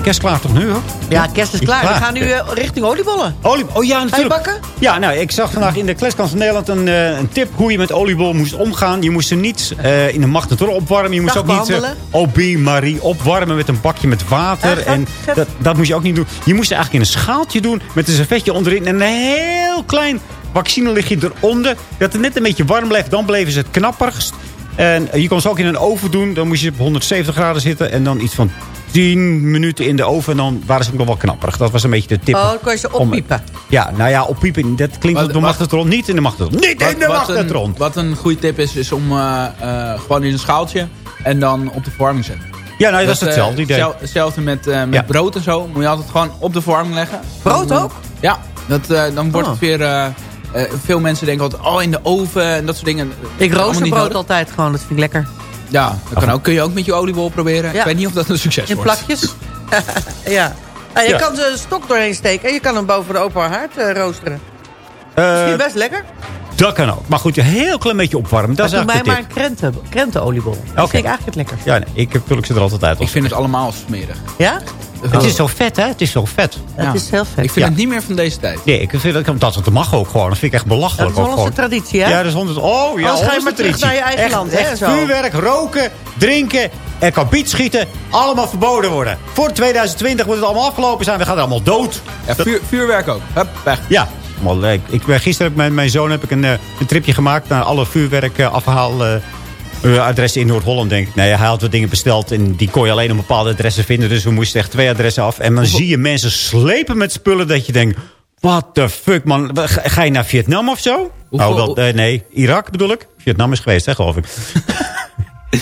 Speaker 7: Kerst klaar toch nu hoor?
Speaker 8: Ja, kerst is klaar. klaar. We gaan nu uh, richting oliebollen.
Speaker 7: Olie, oh ja, natuurlijk.
Speaker 8: Bakken?
Speaker 7: Ja, nou, ik zag vandaag in de Kleskans van Nederland een, uh, een tip hoe je met oliebollen moest omgaan. Je moest ze niet uh, in de magnetron opwarmen. Je moest
Speaker 8: Dag
Speaker 7: ook niet Obi Marie opwarmen met een bakje met water.
Speaker 8: Echt,
Speaker 7: en dat, dat moest je ook niet doen. Je moest het eigenlijk in een schaaltje doen met een servetje onderin en een heel klein vaccinelichtje eronder. Dat het net een beetje warm blijft. Dan bleven ze het knapperigst. En je kon ze ook in een oven doen. Dan moest je op 170 graden zitten. En dan iets van 10 minuten in de oven. En dan waren ze ook nog wel knapperig. Dat was een beetje de tip.
Speaker 8: Oh, dan kon je ze oppiepen.
Speaker 7: Om, ja, nou ja, oppiepen. Dat klinkt op de magnetron. Niet in de magnetron. Niet
Speaker 6: wat,
Speaker 7: in de
Speaker 6: wat
Speaker 7: magnetron.
Speaker 6: Een, wat een goede tip is, is om uh, uh, gewoon in een schaaltje. En dan op de verwarming zetten.
Speaker 7: Ja, nou, dat, dat is hetzelfde idee.
Speaker 6: Hetzelfde met, met ja. brood en zo. Moet je altijd gewoon op de verwarming leggen.
Speaker 8: Brood ook?
Speaker 6: Ja, dat, dan wordt
Speaker 8: oh.
Speaker 6: het weer... Uh, veel mensen denken altijd, oh, in de oven en dat soort dingen.
Speaker 8: Ik rooster brood altijd gewoon, dat vind ik lekker.
Speaker 6: Ja, dat kan ook. Kun je ook met je oliebol proberen. Ja. Ik weet niet of dat een succes
Speaker 8: in
Speaker 6: wordt.
Speaker 8: In plakjes? ja. Ah, je ja. kan een stok doorheen steken en je kan hem boven de open haard uh, roosteren. Uh, Misschien best lekker.
Speaker 7: Dat kan ook. Maar goed, een heel klein beetje opwarmen. Dat
Speaker 8: Maar
Speaker 7: is
Speaker 8: doe mij maar een krenten, krentenoliebol. Dat
Speaker 7: Oké.
Speaker 8: vind ik eigenlijk het lekkerst.
Speaker 7: tip. Ja, nee, ik vul ze er altijd uit.
Speaker 6: Ik vind het allemaal smerig.
Speaker 8: Ja?
Speaker 7: Het is zo vet, hè? Het is zo vet.
Speaker 8: Het is heel vet.
Speaker 6: Ik vind
Speaker 7: Ja.
Speaker 6: het niet meer van deze tijd.
Speaker 7: Nee, ik vind dat, dat het mag ook gewoon. Dat vind ik echt belachelijk.
Speaker 8: Dat is onze
Speaker 7: gewoon.
Speaker 8: traditie, hè?
Speaker 7: Ja, dat is honderd. Oh, ja,
Speaker 8: Anders ga je
Speaker 7: onze
Speaker 8: maar terug
Speaker 7: traditie.
Speaker 8: naar je eigen
Speaker 7: echt,
Speaker 8: land, hè,
Speaker 7: Echt
Speaker 8: zo.
Speaker 7: vuurwerk, roken, drinken en kabiet schieten. Allemaal verboden worden. Voor 2020 moet het allemaal afgelopen zijn. We gaan er allemaal dood.
Speaker 6: Ja, vuur, vuurwerk ook. Hup, weg.
Speaker 7: Ja, wel leuk. Ik, gisteren heb ik met mijn zoon heb ik een, eh, een tripje gemaakt naar alle vuurwerk eh, afhaal eh, eh, adressen in Noord-Holland, denk ik. Nee, hij had wat dingen besteld en die kon je alleen op bepaalde adressen vinden. Dus we moesten echt twee adressen af. En dan zie je mensen slepen met spullen dat je denkt... What the fuck, man. Ga, je naar Vietnam of zo?
Speaker 6: Hoeveel-
Speaker 7: oh, wel, eh, nee, Irak bedoel ik. Vietnam is geweest, hè, geloof ik.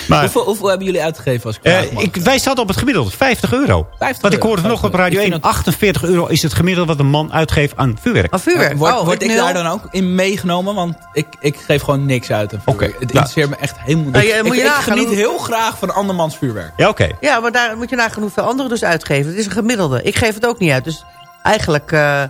Speaker 7: maar,
Speaker 6: Hoeveel, hoeveel hebben jullie uitgegeven als ik
Speaker 7: eh, ik, wij zaten op het gemiddelde 50 euro.
Speaker 6: 50
Speaker 7: Want ik hoorde vanochtend op
Speaker 6: 50
Speaker 7: Radio
Speaker 6: Ik
Speaker 7: 1...
Speaker 6: vind dat-
Speaker 7: 48 euro is het gemiddelde wat een man uitgeeft aan vuurwerk.
Speaker 8: Aan vuurwerk?
Speaker 6: Word,
Speaker 8: oh,
Speaker 6: word ik
Speaker 8: nul.
Speaker 6: daar dan ook in meegenomen? Want ik, ik geef gewoon niks uit. aan vuurwerk.
Speaker 7: Oké,
Speaker 6: Het
Speaker 7: nou.
Speaker 6: interesseert me echt helemaal niet.
Speaker 8: je-
Speaker 6: ik,
Speaker 8: moet je
Speaker 6: ik
Speaker 8: nagaan
Speaker 6: geniet
Speaker 8: hoe-
Speaker 6: heel graag van andermans vuurwerk.
Speaker 7: Ja, oké.
Speaker 8: Ja, maar daar moet je nagaan hoeveel anderen dus uitgeven. Het is een gemiddelde. Ik geef het ook niet uit. Dus eigenlijk eh, eh,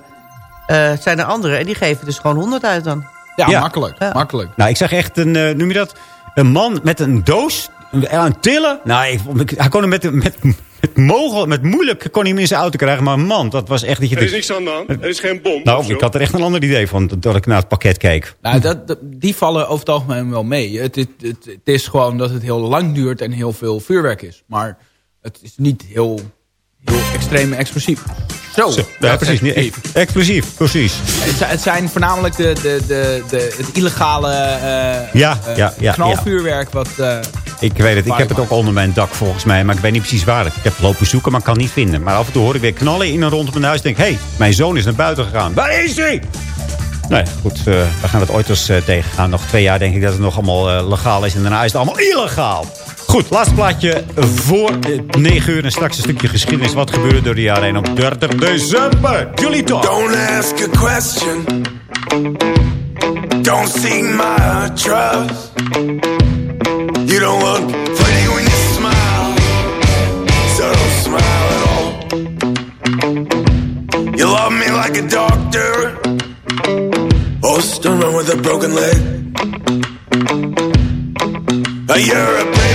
Speaker 8: zijn er anderen. En die geven dus gewoon 100 uit dan.
Speaker 6: Ja,
Speaker 7: Ja.
Speaker 6: makkelijk. makkelijk.
Speaker 7: Nou, ik zag echt een, eh, noem je dat? Een man met een doos aan het tillen. Nou, hij kon hem met, met, met, mogel, met moeilijk kon hij hem in zijn auto krijgen. Maar man, dat was echt dat je...
Speaker 15: Er is
Speaker 7: denkt-
Speaker 15: niks aan de hand. Er is geen bom.
Speaker 7: nou, ik had er echt een ander idee van, dat ik naar het pakket keek.
Speaker 6: Nou, dat, die vallen over het algemeen wel mee. Het, het, het, het is gewoon dat het heel lang duurt en heel veel vuurwerk is. Maar het is niet heel, heel extreem explosief. Zo,
Speaker 7: ja, precies. niet-
Speaker 6: explosief.
Speaker 7: explosief, precies.
Speaker 6: Het, zijn- het zijn voornamelijk de, de, de, de, het illegale eh,
Speaker 7: Ja, ja, ja,
Speaker 6: knalvuurwerk. Wat, eh,
Speaker 7: Ik weet het, ik heb het ook onder mijn dak volgens mij. Maar ik weet niet precies waar. Ik heb lopen zoeken, maar ik kan het niet vinden. Maar af en toe hoor ik weer knallen in en rondom mijn huis. Ik denk, hé, hey, mijn zoon is naar buiten gegaan. Waar is hij? Nee, goed, eh, we gaan het ooit eens eh, tegengaan. Nog twee jaar denk ik dat het nog allemaal eh, legaal is. En daarna is het allemaal illegaal. Goed, laatste plaatje voor eh, 9 uur. En straks een stukje geschiedenis. Wat gebeurde door de jaren heen op 30 december? Jullie toch?
Speaker 13: Don't ask a question. Don't seek my trust. You don't look pretty when you smile. So don't smile at all. You love me like a doctor. Or run with a broken leg. You're a